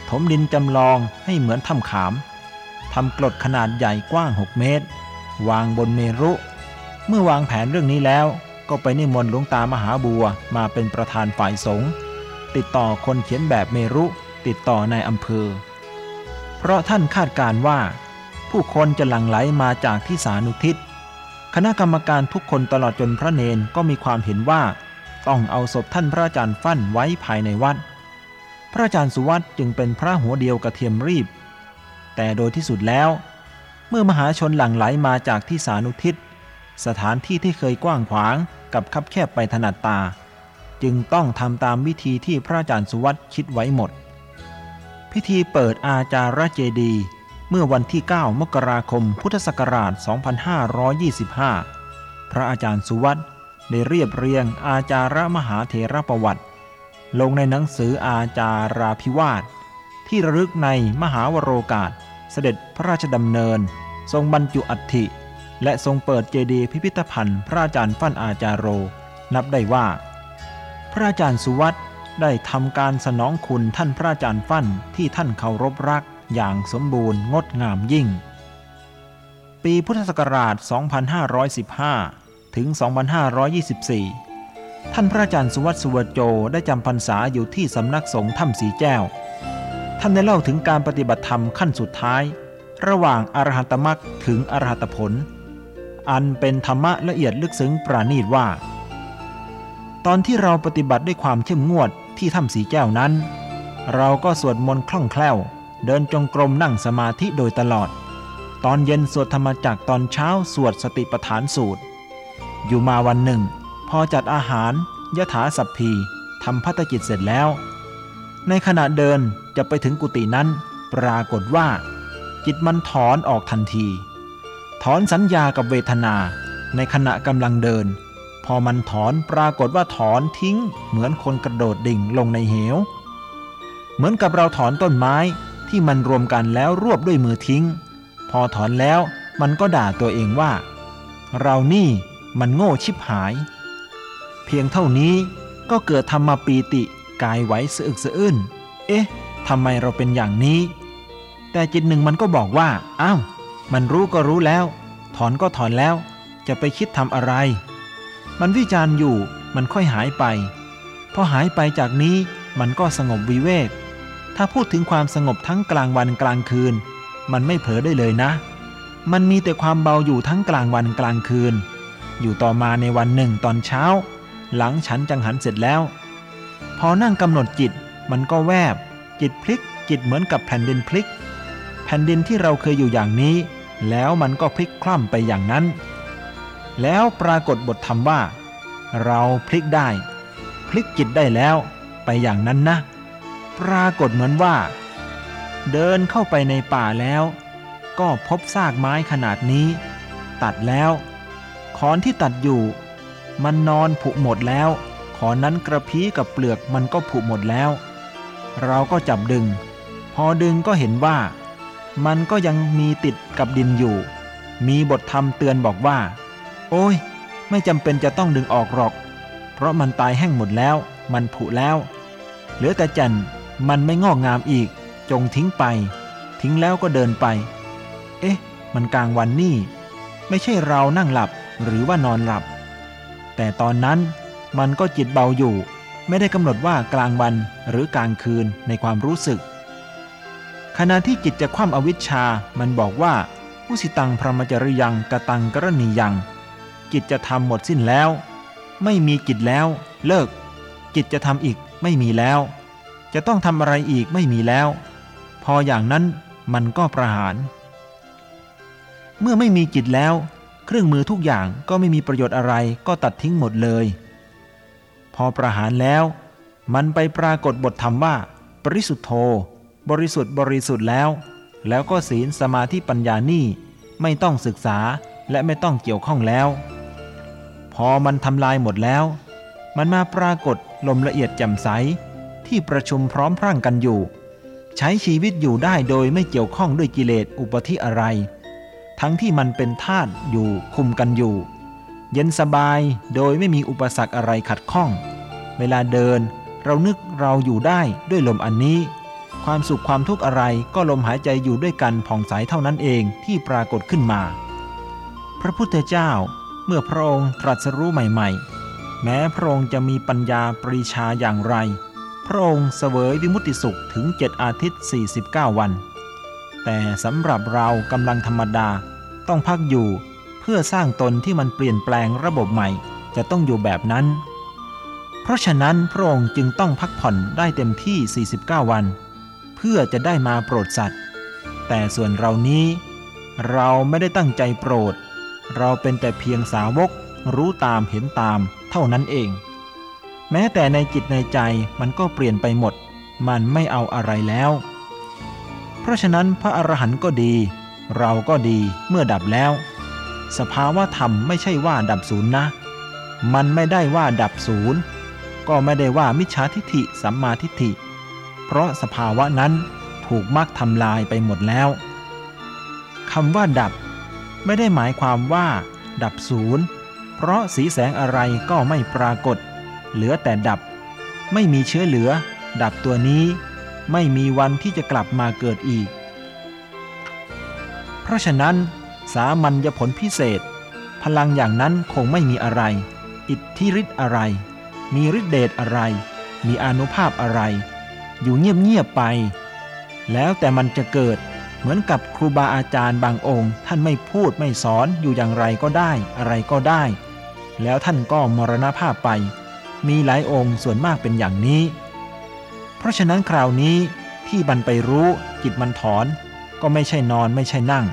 ถมดินจำลองให้เหมือนถ้ำขามทำกรดขนาดใหญ่กว้าง 6 เมตร วางบนเมรุ เมื่อวางแผนเรื่องนี้แล้ว ก็ไปนิมนต์หลวงตามหาบัวมาเป็นประธานฝ่ายสงฆ์ติดต่อคนเขียนแบบเมรุ ติดต่อในอำเภอ เพราะท่านคาดการว่า ผู้คนจะหลั่งไหลมาจากที่สานุทิศ คณะกรรมการทุกคนตลอดจนพระเนนก็มีความเห็นว่า ต้องเอาศพท่านพระอาจารย์ฟั่นไว้ภายในวัด พระอาจารย์สุวัตจึงเป็นพระหัวเดียวกระเทียมรีบ แต่โดยที่สุดแล้ว เมื่อมหาชนหลั่งไหลมาจากที่สานุทิศ สถานที่ที่เคยกว้างขวางกับคับแคบไปถนัดตา จึงต้องทำตามวิธีที่พระอาจารย์สุวัตคิดไว้หมด พิธีเปิดอาจาระเจดีเมื่อวันที่ 9 มกราคม พุทธศักราช 2525 พระอาจารย์สุวัตได้เรียบเรียงอาจาระมหาเถรประวัติ ลงในหนังสืออาจาราพิวาท ที่ระลึกในมหาวโรกาส เสด็จพระราชดำเนิน ทรงบรรจุอัฐิ และทรงเปิดเจดีย์พิพิธภัณฑ์ พระอาจารย์ฟั่นอาจารโร นับได้ว่า พระอาจารย์สุวัต ได้ทำการสนองคุณท่านพระอาจารย์ฟั่นที่ท่านเคารพรักอย่างสมบูรณ์งดงามยิ่ง ปีพุทธศักราช 2515 ถึง 2524 ท่านพระอาจารย์สุวัตสุวโจได้จำพรรษาอยู่ที่สำนักสงฆ์ถ้ำสีแก้ว ท่านได้เล่าถึงการปฏิบัติธรรมขั้นสุดท้าย ระหว่างอรหัตมรรคถึงอรหัตผล อันเป็นธรรมะละเอียดลึกซึ้งปราณีตว่าตอนที่เราปฏิบัติด้วยความเข้มงวด ที่ถ้ำสีแก้วนั้น เราก็สวดมนต์คล่องแคล่ว เดินจงกรมนั่งสมาธิโดยตลอด ตอนเย็นสวดธรรมจักตอนเช้าสวดสติปัฏฐานสูตร อยู่มาวันหนึ่ง พอจัดอาหารยถาสัพพีทำพัฒกิจเสร็จแล้ว ในขณะเดินจะไปถึงกุฏินั้น ปรากฏว่า จิตมันถอนออกทันที ถอนสัญญากับเวทนา ในขณะกำลังเดิน พอมันถอนปรากฏว่าถอนทิ้ง เหมือนคนกระโดดดิ่งลงในเหว เหมือนกับเราถอนต้นไม้ที่มันรวมกันแล้วรวบด้วยมือทิ้ง พอถอนแล้วมันก็ด่าตัวเองว่า เรานี่มันโง่ชิบหาย เพียงเท่านี้ก็เกิดธรรมปีติกายไหวสะอึกสะอื้นเอ๊ะทำไมเราเป็นอย่างนี้ แต่จิตหนึ่งมันก็บอกว่า อ้าว มันรู้ก็รู้แล้ว ถอนก็ถอนแล้ว จะไปคิดทำอะไร มันวิจารณ์อยู่มันค่อยหายไป พอหายไปจากนี้มันก็สงบวิเวก ถ้าพูดถึงความสงบทั้งกลางวันกลางคืน มันไม่เผลอได้เลยนะ มันมีแต่ความเบาอยู่ทั้งกลางวันกลางคืน อยู่ต่อมาในวันหนึ่งตอนเช้า หลังฉันจังหันเสร็จแล้ว พอนั่งกำหนดจิตมันก็แวบ จิตพลิก จิตเหมือนกับแผ่นดินพลิก แผ่นดินที่เราเคยอยู่อย่างนี้ แล้วมันก็พลิกคล่ำไปอย่างนั้น แล้วปรากฏบทธรรมว่า เราพลิกได้ พลิกจิตได้แล้วไปอย่างนั้นนะ ปรากฏเหมือนว่า เดินเข้าไปในป่าแล้ว ก็พบซากไม้ขนาดนี้ ตัดแล้วขอนที่ตัดอยู่ มันนอนผุหมดแล้วขอนนั้นกระพี้กับเปลือกมันก็ผุหมดแล้ว เราก็จับดึง พอดึงก็เห็นว่า มันก็ยังมีติดกับดินอยู่ มีบทธรรมเตือนบอกว่า โอ้ย ไม่จำเป็นจะต้องดึงออกหรอก เพราะมันตายแห้งหมดแล้ว มันผุแล้ว เหลือแต่จันมันไม่งอกงามอีก จงทิ้งไป ทิ้งแล้วก็เดินไป เอ๊ะ มันกลางวันนี่ ไม่ใช่เรานั่งหลับหรือว่านอนหลับ แต่ตอนนั้นมันก็จิตเบาอยู่ ไม่ได้กำหนดว่ากลางวันหรือกลางคืนในความรู้สึก ขณะที่จิตจะคว่ำอวิชชา มันบอกว่าผู้สิตังพรหมจริยังกตังกรณียัง จิตจะทำหมดสิ้นแล้ว ไม่มีจิตแล้ว เลิกจิตจะทำอีกไม่มีแล้ว จะต้องทำอะไรอีกไม่มีแล้ว พออย่างนั้นมันก็ประหาร เมื่อไม่มีจิตแล้ว เครื่องมือทุกอย่างก็ไม่มีประโยชน์อะไรก็ตัดทิ้งหมดเลย พอประหารแล้ว มันไปปรากฏบทธรรมว่า บริสุทธโธ บริสุทธิ์บริสุทธิ์แล้ว แล้วก็ศีลสมาธิปัญญานี่ไม่ต้องศึกษาและไม่ต้องเกี่ยวข้องแล้ว พอมันทำลายหมดแล้ว มันมาปรากฏลมละเอียดแจ่มใสที่ประชุมพร้อมพรั่งกันอยู่ ใช้ชีวิตอยู่ได้โดยไม่เกี่ยวข้องด้วยกิเลสอุปธิอะไร ทั้งที่มันเป็นธาตุอยู่คุมกันอยู่ เย็นสบายโดยไม่มีอุปสรรคอะไรขัดข้อง เวลาเดินเรานึกเราอยู่ได้ด้วยลมอันนี้ ความสุขความทุกข์อะไรก็ลมหายใจอยู่ด้วยกันผ่องใสเท่านั้นเองที่ปรากฏขึ้นมา พระพุทธเจ้า เมื่อพระองค์ตรัสรู้ใหม่ๆ แม้พระองค์จะมีปัญญาปรีชาอย่างไร พระองค์เสวยวิมุติสุขถึงเจ็ดอาทิตย์ 49 วัน แต่สำหรับเรากำลังธรรมดาต้องพักอยู่เพื่อสร้างตนที่มันเปลี่ยนแปลงระบบใหม่จะต้องอยู่แบบนั้น เพราะฉะนั้นพระองค์จึงต้องพักผ่อนได้เต็มที่ 49 วัน เพื่อจะได้มาโปรดสัตว์ แต่ส่วนเรานี้ เราไม่ได้ตั้งใจโปรด เราเป็นแต่เพียงสาวก รู้ตามเห็นตาม เท่านั้นเอง แม้แต่ในจิตในใจมันก็เปลี่ยนไปหมด มันไม่เอาอะไรแล้ว เพราะฉะนั้นพระอรหันต์ก็ดี เราก็ดีเมื่อดับแล้ว สภาวะธรรมไม่ใช่ว่าดับศูนย์นะ มันไม่ได้ว่าดับศูนย์ก็ไม่ได้ว่ามิจฉาทิฏฐิสัมมาทิฏฐิ เพราะสภาวะนั้นถูกมรรคทำลายไปหมดแล้วคำว่าดับ ไม่ได้หมายความว่า ดับศูนย์เพราะสีแสงอะไรก็ไม่ปรากฏ เหลือแต่ดับ ไม่มีเชื้อเหลือ ดับตัวนี้ ไม่มีวันที่จะกลับมาเกิดอีก เพราะฉะนั้น สามัญญผลพิเศษ พลังอย่างนั้นคงไม่มีอะไร อิทธิฤทธิ์อะไร มีฤทธิเดชอะไร มีอนุภาพอะไร อยู่เงียบๆไป แล้วแต่มันจะเกิด เหมือนกับครูบาอาจารย์บางองค์ ท่านไม่พูดไม่สอนอยู่อย่างไรก็ได้ อะไรก็ได้ แล้วท่านก็มรณภาพไป มีหลายองค์ส่วนมากเป็นอย่างนี้ เพราะฉะนั้นคราวนี้ที่บันไปรู้จิตมันถอน ก็ไม่ใช่นอนไม่ใช่นั่ง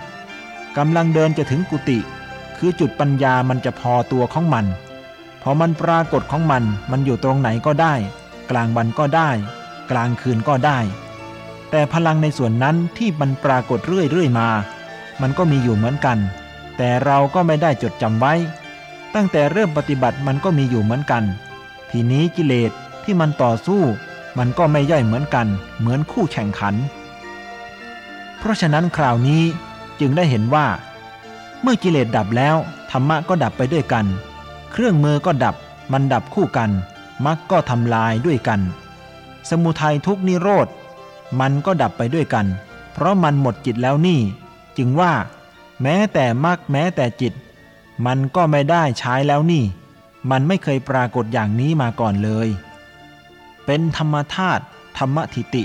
กำลังเดินจะถึงกุฏิคือจุดปัญญามันจะพอตัวของมัน พอมันปรากฏของมันมันอยู่ตรงไหนก็ได้ กลางวันก็ได้ กลางคืนก็ได้ แต่พลังในส่วนนั้นที่มันปรากฏเรื่อยๆมา มันก็มีอยู่เหมือนกัน แต่เราก็ไม่ได้จดจำไว้ ตั้งแต่เริ่มปฏิบัติมันก็มีอยู่เหมือนกัน ทีนี้กิเลสที่มันต่อสู้ มันก็ไม่ย่อยเหมือนกัน เหมือนคู่แข่งขัน เพราะฉะนั้นคราวนี้จึงได้เห็นว่า เมื่อกิเลสดับแล้วธรรมะก็ดับไปด้วยกัน เครื่องมือก็ดับ มันดับคู่กันมรรคก็ทำลายด้วยกัน สมุทัยทุกนิโรธ มันก็ดับไปด้วยกัน เพราะมันหมดจิตแล้วนี่ จึงว่า แม้แต่มรรคแม้แต่จิต มันก็ไม่ได้ใช้แล้วนี่ มันไม่เคยปรากฏอย่างนี้มาก่อนเลย เป็นธรรมธาตุธรรมทิติ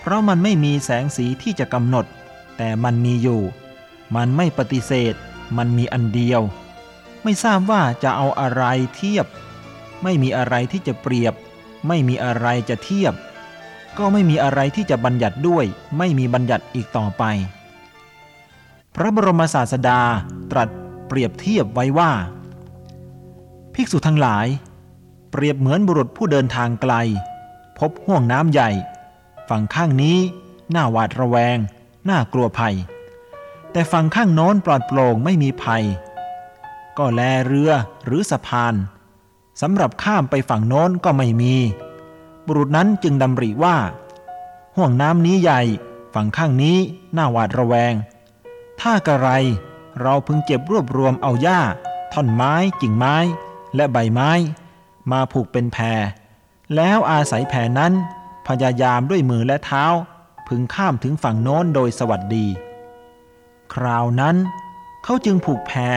เพราะมันไม่มีแสงสีที่จะกำหนด แต่มันมีอยู่ มันไม่ปฏิเสธ มันมีอันเดียว ไม่ทราบว่าจะเอาอะไรเทียบ ไม่มีอะไรที่จะเปรียบ ไม่มีอะไรจะเทียบ ก็ไม่มีอะไรที่จะบัญญัติด้วย ไม่มีบัญญัติอีกต่อไป พระบรมศาสดาตรัสเปรียบเทียบไว้ว่า ภิกษุทั้งหลาย เปรียบเหมือนบุรุษผู้เดินทางไกล พบห่วงน้ำใหญ่ ฝั่งข้างนี้น่าหวาดระแวง น่ากลัวภัย แต่ฝั่งข้างโน้นปลอดโปร่งไม่มีภัย ก็แลเรือหรือสะพานสำหรับข้ามไปฝั่งโน้นก็ไม่มี บุรุษนั้นจึงดำริว่า ห่วงน้ำนี้ใหญ่ ฝั่งข้างนี้น่าหวาดระแวง ถ้ากระไรเราพึงเก็บรวบรวมเอาหญ้า ท่อนไม้กิ่งไม้ และใบไม้ มาผูกเป็นแพร แล้วอาศัยแพรนั้น พยายามด้วยมือและเท้า พึงข้ามถึงฝั่งโน้นโดยสวัสดี คราวนั้น เขาจึงผูกแพร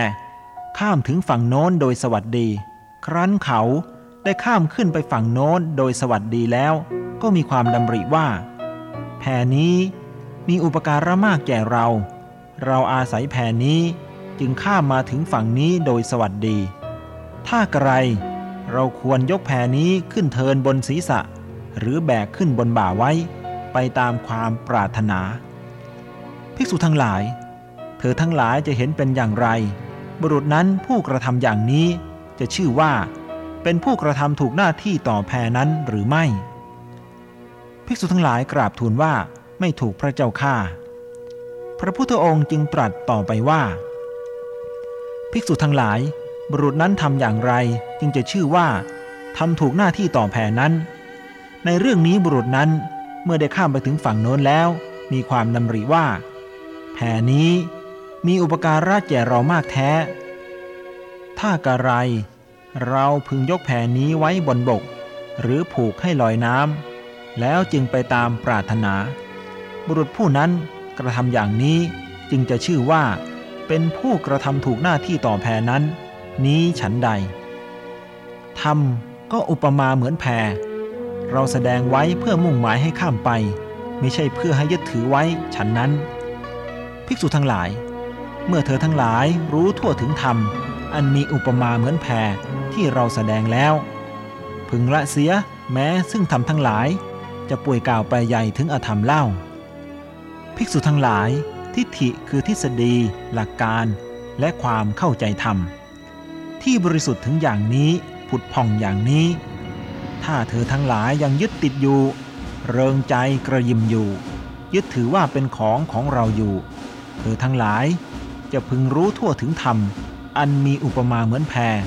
ข้ามถึงฝั่งโน้นโดยสวัสดี ครั้นเขา ได้ข้ามขึ้นไปฝั่งโน้นโดยสวัสดีแล้ว ก็มีความดำริว่า แผ่นี้มีอุปการะมากแก่เรา เราอาศัยแผ่นี้จึงข้ามมาถึงฝั่งนี้โดยสวัสดี ถ้าไกลเราควรยกแผ่นี้ขึ้นเทินบนศีรษะ หรือแบกขึ้นบนบ่าไว้ ไปตามความปรารถนา ภิกษุทั้งหลาย เธอทั้งหลายจะเห็นเป็นอย่างไร บุรุษนั้นผู้กระทำอย่างนี้จะชื่อว่า เป็นผู้กระทำถูกหน้าที่ต่อแพรนั้นหรือไม่ ภิกษุทั้งหลายกราบทูลว่าไม่ถูกพระเจ้าข้าพระพุทธองค์จึงตรัสต่อไปว่า ภิกษุทั้งหลาย บุรุษนั้นทำอย่างไรจึงจะชื่อว่าทำถูกหน้าที่ต่อแพรนั้น ในเรื่องนี้บุรุษนั้นเมื่อได้ข้ามไปถึงฝั่งโน้นแล้ว มีความนำริว่าแพรนี้มีอุปการะแก่เรามากแท้ ถ้ากระไร เราพึงยกแผ่นี้ไว้บนบก หรือผูกให้ลอยน้ำแล้วจึงไปตามปรารถนา บุรุษผู้นั้นกระทำอย่างนี้จึงจะชื่อว่า เป็นผู้กระทำถูกหน้าที่ต่อแพนั้น นี้ฉันใดทำก็อุปมาเหมือนแพเราแสดงไว้เพื่อมุ่งหมายให้ข้ามไป ไม่ใช่เพื่อให้ยึดถือไว้ฉันนั้น ภิกษุทั้งหลาย เมื่อเธอทั้งหลายรู้ทั่วถึงธรรม อันมีอุปมาเหมือนแพ ที่เราแสดงแล้ว พึงละเสียแม้ซึ่งทำทั้งหลาย จะป่วยกล่าวไปใหญ่ถึงอธรรมเล่า ภิกษุทั้งหลายทิฏฐิคือทฤษฎี หลักการ และความเข้าใจธรรม ที่บริสุทธิ์ถึงอย่างนี้ผุดผ่องอย่างนี้ ถ้าเธอทั้งหลายยังยึดติดอยู่ เริงใจกระยิมอยู่ ยึดถือว่าเป็นของของเราอยู่ เธอทั้งหลายจะพึงรู้ทั่วถึงธรรม อันมีอุปมาเหมือนแพร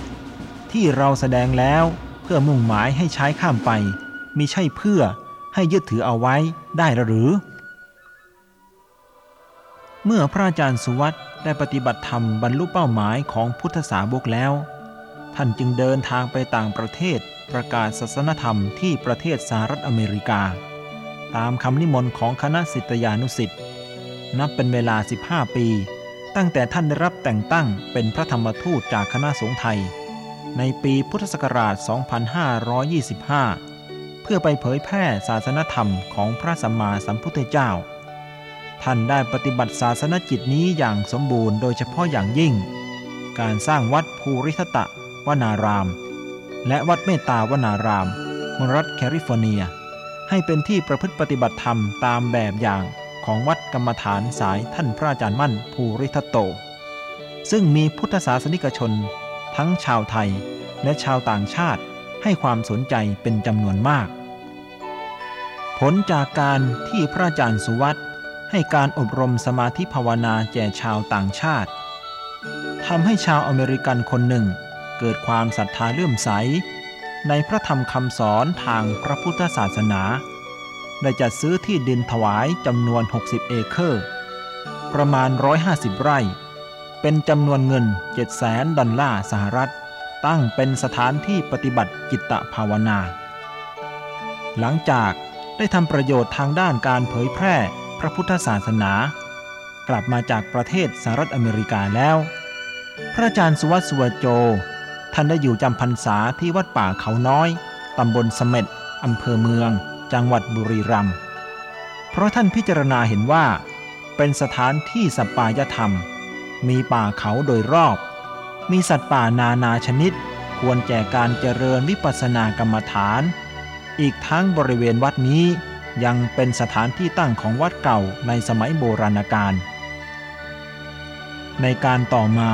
ที่เราแสดงแล้วเพื่อมุ่งหมายให้ใช้ข้ามไปมิใช่เพื่อให้ยึดถือเอาไว้ได้หรือ เมื่อพระอาจารย์สุวัตได้ปฏิบัติธรรมบรรลุเป้าหมายของพุทธสาวกแล้ว ท่านจึงเดินทางไปต่างประเทศประกาศศาสนธรรมที่ประเทศสหรัฐอเมริกา ตามคำนิมนต์ของคณะสิทธยานุสิทธิ์นับเป็นเวลา 15 ปี ตั้งแต่ท่านได้รับแต่งตั้งเป็นพระธรรมทูตจากคณะสงฆ์ไทย ในปีพุทธศักราช 2525 เพื่อไปเผยแพร่ศาสนธรรมของพระสัมมาสัมพุทธเจ้า ท่านได้ปฏิบัติศาสนจิตนี้อย่างสมบูรณ์โดยเฉพาะอย่างยิ่ง การสร้างวัดภูริทตะวนาราม และวัดเมตตาวนารามมรัฐแคลิฟอร์เนีย ให้เป็นที่ประพฤติปฏิบัติธรรมตามแบบอย่างของวัดกรรมฐานสายท่านพระอาจารย์มั่นภูริทัตโต ซึ่งมีพุทธศาสนิกชน ทั้งชาวไทยและชาวต่างชาติให้ความสนใจเป็นจำนวนมาก ผลจากการที่พระอาจารย์สุวัตให้การอบรมสมาธิภาวนาแก่ชาวต่างชาติทำให้ชาวอเมริกันคนหนึ่ง เกิดความศรัทธาเลื่อมใส ในพระธรรมคำสอนทางพระพุทธศาสนา ได้จัดซื้อที่ดินถวายจำนวน 60 เอเคอร์ ประมาณ 150 ไร่ เป็นจำนวนเงิน 700,000 ดอลลาร์สหรัฐ ตั้งเป็นสถานที่ปฏิบัติจิตภาวนา หลังจากได้ทำประโยชน์ทางด้านการเผยแพร่พระพุทธศาสนา กลับมาจากประเทศสหรัฐอเมริกาแล้ว พระอาจารย์สุวัสดิ์สุวโจ ท่านได้อยู่จำพรรษาที่วัดป่าเขาน้อยตำบลสเม็ดอำเภอเมือง จังหวัดบุรีรัมย์เพราะท่านพิจารณาเห็นว่า เป็นสถานที่สปายธรรม มีป่าเขาโดยรอบ มีสัตว์ป่านานาชนิด ควรแก่การเจริญวิปัสสนากรรมฐาน อีกทั้งบริเวณวัดนี้ยังเป็นสถานที่ตั้งของวัดเก่าในสมัยโบราณกาล ในการต่อมา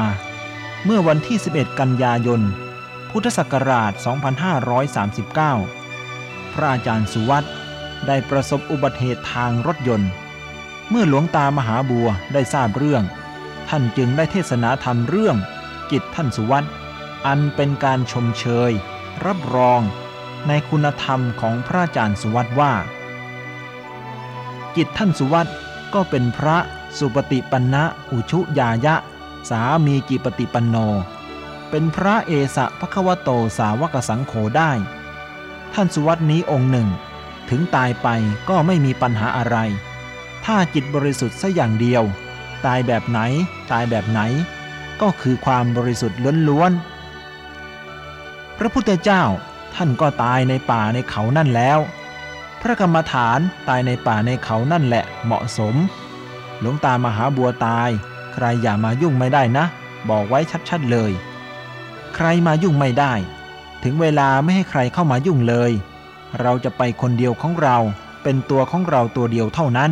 เมื่อวันที่ 11 กันยายน พุทธศักราช 2539 พระอาจารย์สุวัตได้ประสบอุบัติเหตุทางรถยนต์ เมื่อหลวงตามหาบัวได้ทราบเรื่อง ท่านจึงได้เทศนาธรรมเรื่องจิตท่านสุวัตอันเป็นการชมเชย รับรองในคุณธรรมของพระอาจารย์สุวัตว่าจิตท่านสุวัตก็เป็นพระสุปฏิปันนะอุชุยายะ สามีจิปฏิปันโน เป็นพระเอสะพะควโตสาวกสังโฆได้ ท่านสุวัตนี้องค์หนึ่ง ถึงตายไปก็ไม่มีปัญหาอะไร ถ้าจิตบริสุทธิ์สัอย่างเดียว ตายแบบไหน ตายแบบไหน ก็คือความบริสุทธิ์ล้วนๆ พระพุทธเจ้าท่านก็ตายในป่าในเขานั่นแล้ว พระกรรมฐานตายในป่าในเขานั่นแหละเหมาะสม หลวงตามหาบัวตาย ใครอย่ามายุ่งไม่ได้นะ บอกไว้ชัดๆเลย ใครมายุ่งไม่ได้ ถึงเวลาไม่ให้ใครเข้ามายุ่งเลย เราจะไปคนเดียวของเราเป็นตัวของเราตัวเดียวเท่านั้น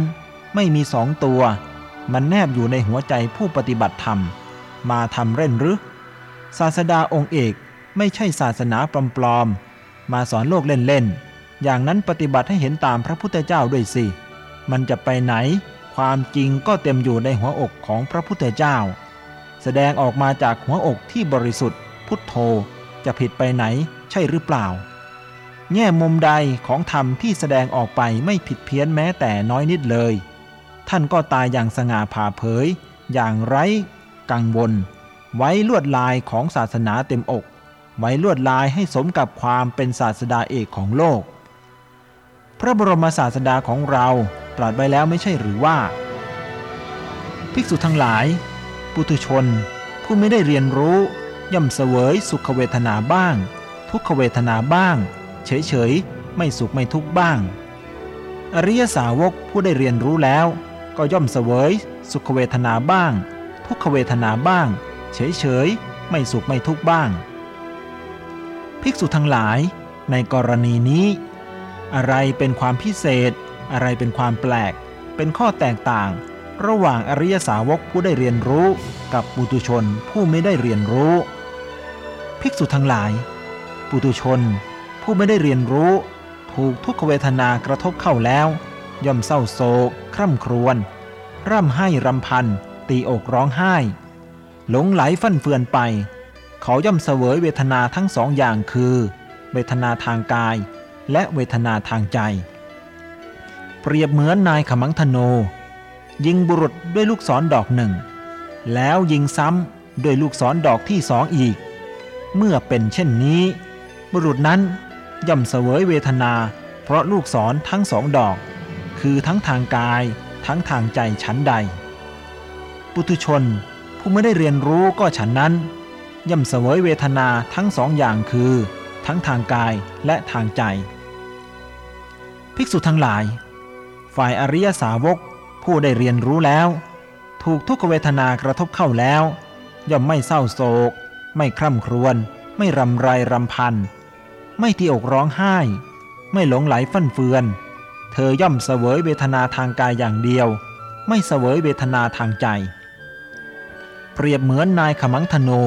ไม่มีสองตัว มันแนบอยู่ในหัวใจผู้ปฏิบัติธรรม มาทำเล่นหรือ ศาสดาองค์เอกไม่ใช่ศาสนาปลอมๆ มาสอนโลกเล่นๆ อย่างนั้นปฏิบัติให้เห็นตามพระพุทธเจ้าด้วยสิ มันจะไปไหน ความจริงก็เต็มอยู่ในหัวอกของพระพุทธเจ้า แสดงออกมาจากหัวอกที่บริสุทธิ์ พุทโธจะผิดไปไหนใช่หรือเปล่า แง่มุมใดของธรรมที่แสดงออกไปไม่ผิดเพี้ยนแม้แต่น้อยนิดเลย ท่านก็ตายอย่างสง่าผ่าเผย อย่างไร้กังวล ไว้ลวดลายของศาสนาเต็มอก ไว้ลวดลายให้สมกับความเป็นศาสดาเอกของโลก พระบรมศาสดาของเราตรัสไว้แล้วไม่ใช่หรือว่า ภิกษุทั้งหลาย ปุถุชน ผู้ไม่ได้เรียนรู้ ย่อมเสวยสุขเวทนาบ้าง ทุกขเวทนาบ้าง เฉยๆ ไม่สุขไม่ทุกข์บ้าง อริยสาวกผู้ได้เรียนรู้แล้ว ก็ย่อมเสวยสุขเวทนาบ้าง ทุกขเวทนาบ้าง เฉยๆไม่สุขไม่ทุกบ้าง ภิกษุทั้งหลายในกรณีนี้ อะไรเป็นความพิเศษ อะไรเป็นความแปลก เป็นข้อแตกต่าง ระหว่างอริยสาวกผู้ได้เรียนรู้กับปุตุชนผู้ไม่ได้เรียนรู้ ภิกษุทั้งหลาย ปุตุชนผู้ไม่ได้เรียนรู้ ถูกทุกขเวทนากระทบเข้าแล้ว ย่อมเศร้าโศก คร่ำครวญร่ำไห้รำพัน ตีอกร้องไห้ หลงไหลฟั่นเฟือนไป เขาย่อมเสวยเวทนาทั้งสองอย่างคือ เวทนาทางกาย และเวทนาทางใจ เปรียบเหมือนนายขมังธโนยิงบุรุษด้วยลูกศรดอกหนึ่ง แล้วยิงซ้ำด้วยลูกศรดอกที่สองอีก เมื่อเป็นเช่นนี้ บุรุษนั้นย่อมเสวยเวทนา เพราะลูกศรทั้งสองดอก คือทั้งทางกาย ทั้งทางใจชั้นใด ปุถุชนผู้ไม่ได้เรียนรู้ก็ฉันนั้น ย่อมเสวยเวทนาทั้งสองอย่างคือ ทั้งทางกายและทางใจ ภิกษุทั้งหลาย ฝ่ายอริยสาวกผู้ได้เรียนรู้แล้ว ถูกทุกขเวทนากระทบเข้าแล้ว ย่อมไม่เศร้าโศก ไม่คร่ำครวญไม่รำไรรำพัน ไม่ตีอกร้องไห้ ไม่หลงไหลฟั่นเฟือน เธอย่อมเสวยเวทนาทางกายอย่างเดียว ไม่เสวยเวทนาทางใจ เปรียบเหมือนนายขมังธนู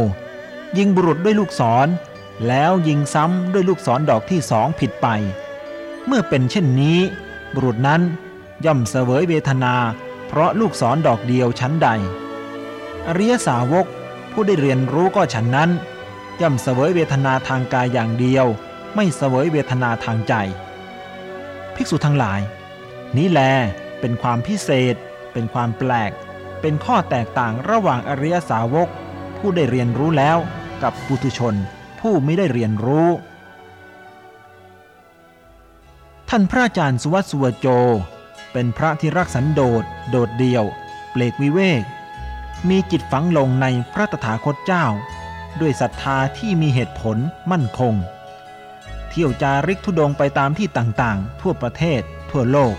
ยิงบุรุษด้วยลูกศร แล้วยิงซ้ำด้วยลูกศรดอกที่สองผิดไป เมื่อเป็นเช่นนี้ บุรุษนั้นย่อมเสวยเวทนา เพราะลูกศรดอกเดียวชั้นใด อริยสาวกผู้ได้เรียนรู้ก็ฉันนั้น ย่อมเสวยเวทนาทางกายอย่างเดียว ไม่เสวยเวทนาทางใจ ภิกษุทั้งหลาย นี้แลเป็นความพิเศษ เป็นความแปลก เป็นข้อแตกต่างระหว่างอริยสาวก ผู้ได้เรียนรู้แล้วกับปุถุชนผู้ไม่ได้เรียนรู้ ท่านพระอาจารย์สุวัสดิ์สุวโจ เป็นพระที่รักสันโดษโดดเดี่ยว เปลกวิเวก มีจิตฝังลงในพระตถาคตเจ้า ด้วยศรัทธาที่มีเหตุผลมั่นคง ที่ยวจาริกทุดงไปตามที่ต่างๆ ทั่วประเทศ ทั่วโลก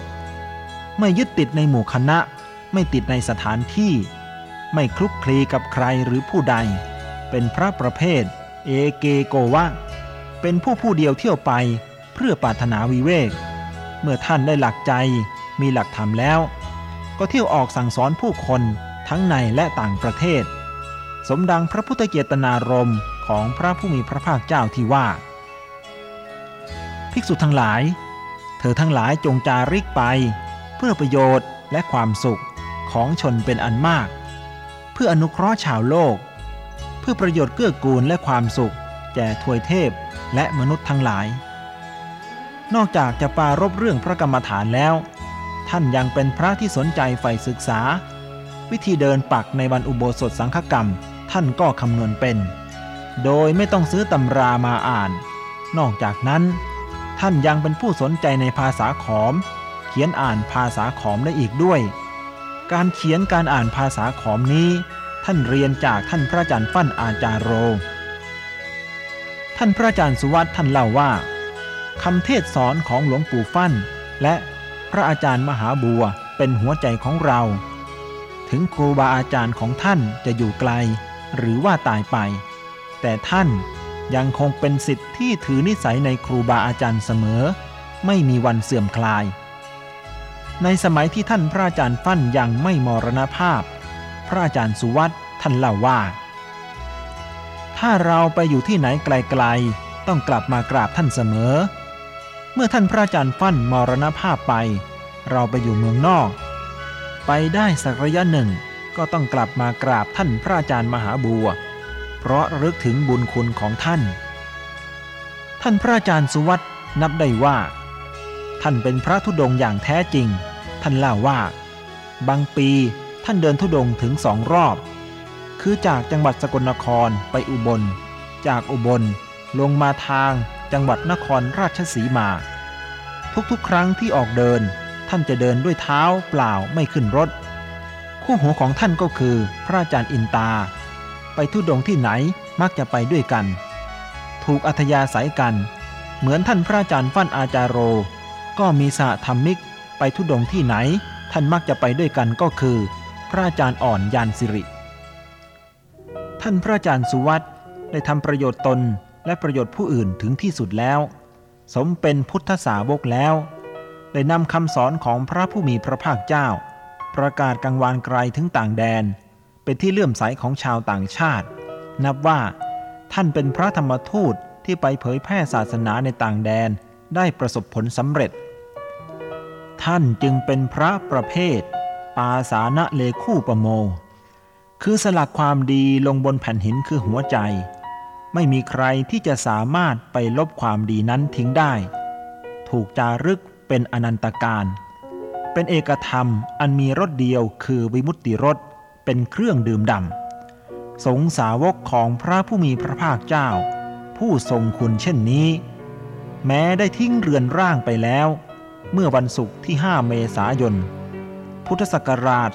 ไม่ยึดติดในหมู่คณะ ไม่ติดในสถานที่ ไม่คลุกคลีกับใครหรือผู้ใด เป็นพระประเภท เอเกโกวะ เป็นผู้ผู้เดียวเที่ยวไปเพื่อปรารถนาวิเวก เมื่อท่านได้หลักใจมีหลักธรรมแล้ว ก็เที่ยวออกสั่งสอนผู้คนทั้งในและต่างประเทศ สมดังพระพุทธเจตนารมณ์ของพระผู้มีพระภาคเจ้าที่ว่า ภิกษุทั้งหลาย เธอทั้งหลายจงจาริกไป เพื่อประโยชน์และความสุขของชนเป็นอันมาก เพื่ออนุเคราะห์ชาวโลก เพื่อประโยชน์เกื้อกูลและความสุข แก่ทวยเทพและมนุษย์ทั้งหลาย นอกจากจะปารบเรื่องพระกรรมฐานแล้ว ท่านยังเป็นพระที่สนใจใฝ่ศึกษา วิธีเดินปักในวันอุโบสถสังฆกรรมท่านก็คำนวณเป็น โดยไม่ต้องซื้อตำรามาอ่าน นอกจากนั้น ท่านยังเป็นผู้สนใจในภาษาขอม เขียนอ่านภาษาขอมได้อีกด้วย การเขียนการอ่านภาษาขอมนี้ ท่านเรียนจากท่านพระอาจารย์ฟั่นอาจารโร ท่านพระอาจารย์สุวัตท่านเล่าว่าคำเทศสอนของหลวงปู่ฟั่น และพระอาจารย์มหาบัวเป็นหัวใจของเรา ถึงครูบาอาจารย์ของท่านจะอยู่ไกล หรือว่าตายไป แต่ท่าน ยังคงเป็นสิทธิ์ที่ถือนิสัยในครูบาอาจารย์เสมอ ไม่มีวันเสื่อมคลาย ในสมัยที่ท่านพระอาจารย์ฟั่นยังไม่มรณภาพ พระอาจารย์สุวัตท่านเล่าว่า ถ้าเราไปอยู่ที่ไหนไกลๆ ต้องกลับมากราบท่านเสมอ เมื่อท่านพระอาจารย์ฟั่นมรณภาพไป เราไปอยู่เมืองนอก ไปได้สักระยะหนึ่ง ก็ต้องกลับมากราบท่านพระอาจารย์มหาบัว เพราะระลึกถึงบุญคุณของท่าน ท่านพระอาจารย์สุวัตนับได้ว่า ท่านเป็นพระธุดงอย่างแท้จริง ท่านเล่าว่า บางปีท่านเดินธุดงถึงสองรอบ คือจากจังหวัดสกลนครไปอุบล จากอุบลลงมาทางจังหวัดนครราชสีมา ทุกๆ ครั้งที่ออกเดิน ท่านจะเดินด้วยเท้าเปล่าไม่ขึ้นรถ คู่หัวของท่านก็คือพระอาจารย์อินตา ไปทุดงที่ไหนมักจะไปด้วยกัน ถูกอัธยาศัยกัน เหมือนท่านพระอาจารย์ฟั่นอาจารโร ก็มีสหธรรมิกไปทุดงที่ไหน ท่านมักจะไปด้วยกันก็คือ พระอาจารย์อ่อนยานสิริ ท่านพระอาจารย์สุวัตได้ทำประโยชน์ตนและประโยชน์ผู้อื่นถึงที่สุดแล้ว สมเป็นพุทธสาวกแล้ว ได้นำคำสอนของพระผู้มีพระภาคเจ้า ประกาศกังวานไกลถึงต่างแดน เป็นที่เลื่อมใสของชาวต่างชาติ นับว่าท่านเป็นพระธรรมทูตที่ไปเผยแพร่ศาสนาในต่างแดนได้ประสบผลสำเร็จ ท่านจึงเป็นพระประเภท ปาสานะเลคู่ประโม คือสลักความดีลงบนแผ่นหินคือหัวใจ ไม่มีใครที่จะสามารถไปลบความดีนั้นทิ้งได้ ถูกจารึกเป็นอนันตการ เป็นเอกธรรมอันมีรสเดียวคือวิมุตติรส เป็นเครื่องดื่มดำสงสาวกของพระผู้มีพระภาคเจ้า ผู้ทรงคุณเช่นนี้ แม้ได้ทิ้งเรือนร่างไปแล้ว เมื่อวันศุกร์ที่ 5 เมษายน พุทธศักราช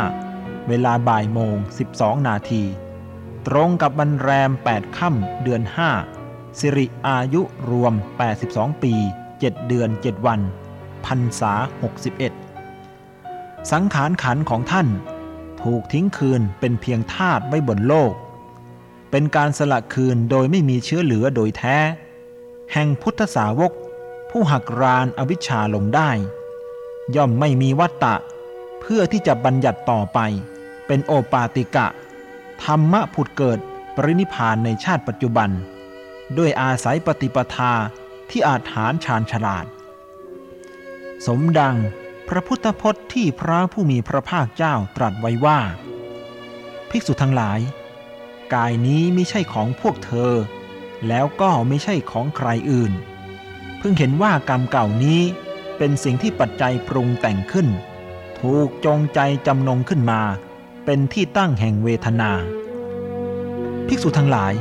2545 เวลาบ่ายโมง 12 นาที ตรงกับวันแรม 8 ค่ำเดือน 5 สิริอายุรวม 82 ปี 7 เดือน 7 วันพรรษา 61 สังขารขันของท่าน ถูกทิ้งคืนเป็นเพียงธาตุไว้บนโลก เป็นการสละคืนโดยไม่มีเชื้อเหลือโดยแท้ แห่งพุทธสาวก ผู้หักรานอวิชชาลงได้ ย่อมไม่มีวัตตะ เพื่อที่จะบัญญัติต่อไป เป็นโอปาติกะ ธรรมะผุดเกิดปรินิพานในชาติปัจจุบัน ด้วยอาศัยปฏิปทาที่อาจหารชาญฉลาด สมดัง พระพุทธพจน์ที่พระผู้มีพระภาคเจ้าตรัสไว้ว่า ภิกษุทั้งหลาย กายนี้ไม่ใช่ของพวกเธอ แล้วก็ไม่ใช่ของใครอื่น เพิ่งเห็นว่ากรรมเก่านี้เป็นสิ่งที่ปัจจัยปรุงแต่งขึ้น ถูกจงใจจำนงขึ้นมา เป็นที่ตั้งแห่งเวทนา ภิกษุทั้งหลาย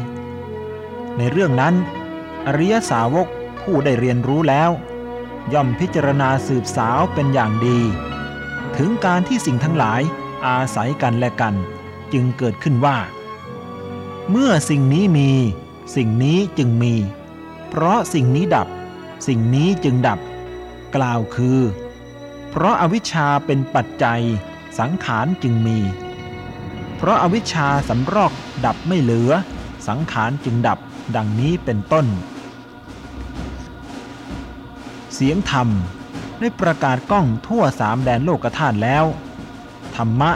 ในเรื่องนั้น อริยสาวกผู้ได้เรียนรู้แล้ว ย่อมพิจารณาสืบสาวเป็นอย่างดี ถึงการที่สิ่งทั้งหลายอาศัยกันและกัน จึงเกิดขึ้นว่า เมื่อสิ่งนี้มี สิ่งนี้จึงมี เพราะสิ่งนี้ดับ สิ่งนี้จึงดับ กล่าวคือ เพราะอาวิชชาเป็นปัจจัย สังขารจึงมี เพราะอาวิชชาสำรอกดับไม่เหลือ สังขารจึงดับดังนี้เป็นต้น เสียงธรรมได้ประกาศก้องทั่วสามแดนโลกธาตุแล้ว ธรรมะ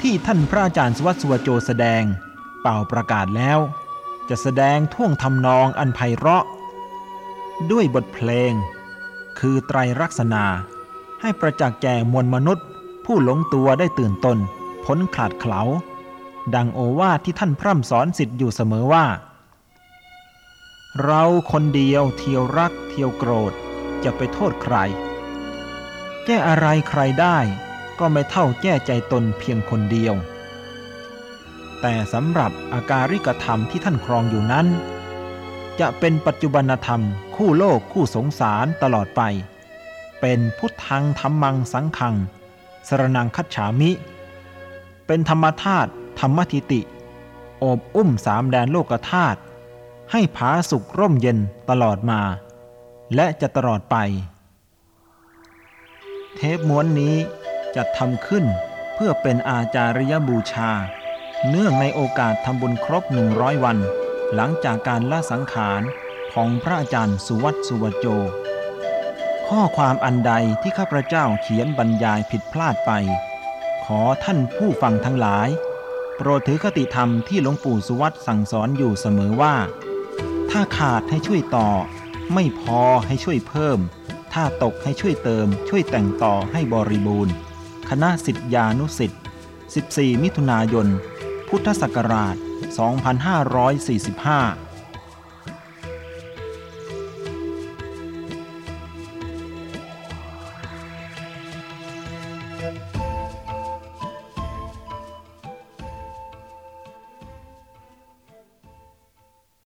ที่ท่านพระอาจารย์สวัสดิ์สุวโจแสดง เป่าประกาศแล้ว จะแสดงท่วงทำนองอันไพเราะ ด้วยบทเพลง คือไตรลักษณา ให้ประจักษ์แก่มวลมนุษย์ ผู้หลงตัวได้ตื่นตนพ้นขาดเขลาดังโอวาทที่ท่านพร่ำสอนสิทธิ์อยู่เสมอว่า เราคนเดียวเที่ยวรักเที่ยวโกรธ จะไปโทษใคร แก้อะไรใครได้ก็ไม่เท่าแก้ใจตนเพียงคนเดียว แต่สำหรับอาการิกธรรมที่ท่านครองอยู่นั้น จะเป็นปัจจุบันธรรมคู่โลกคู่สงสารตลอดไป เป็นพุทธังธรรมังสังขัง สรนังคัจฉามิ เป็นธรรมธาตุธรรมทิติโอบอุ้มสามแดนโลกธาตุให้ผาสุขร่มเย็นตลอดมา และจะตลอดไป เทปม้วนนี้จะทำขึ้นเพื่อเป็นอาจาริยบูชา เนื่องในโอกาสทำบุญครบ 100 วัน หลังจากการละสังขารของพระอาจารย์สุวัตสุวโจ ข้อความอันใดที่ข้าพระเจ้าเขียนบรรยายผิดพลาดไป ขอท่านผู้ฟังทั้งหลาย โปรดถือคติธรรมที่หลวงปู่สุวัตสั่งสอนอยู่เสมอว่า ถ้าขาดให้ช่วยต่อ ไม่พอให้ช่วยเพิ่ม ถ้าตกให้ช่วยเติม ช่วยแต่งต่อให้บริบูรณ์ คณะสิทธยานุสิทธิ์14 มิถุนายน พุทธศักราช 2545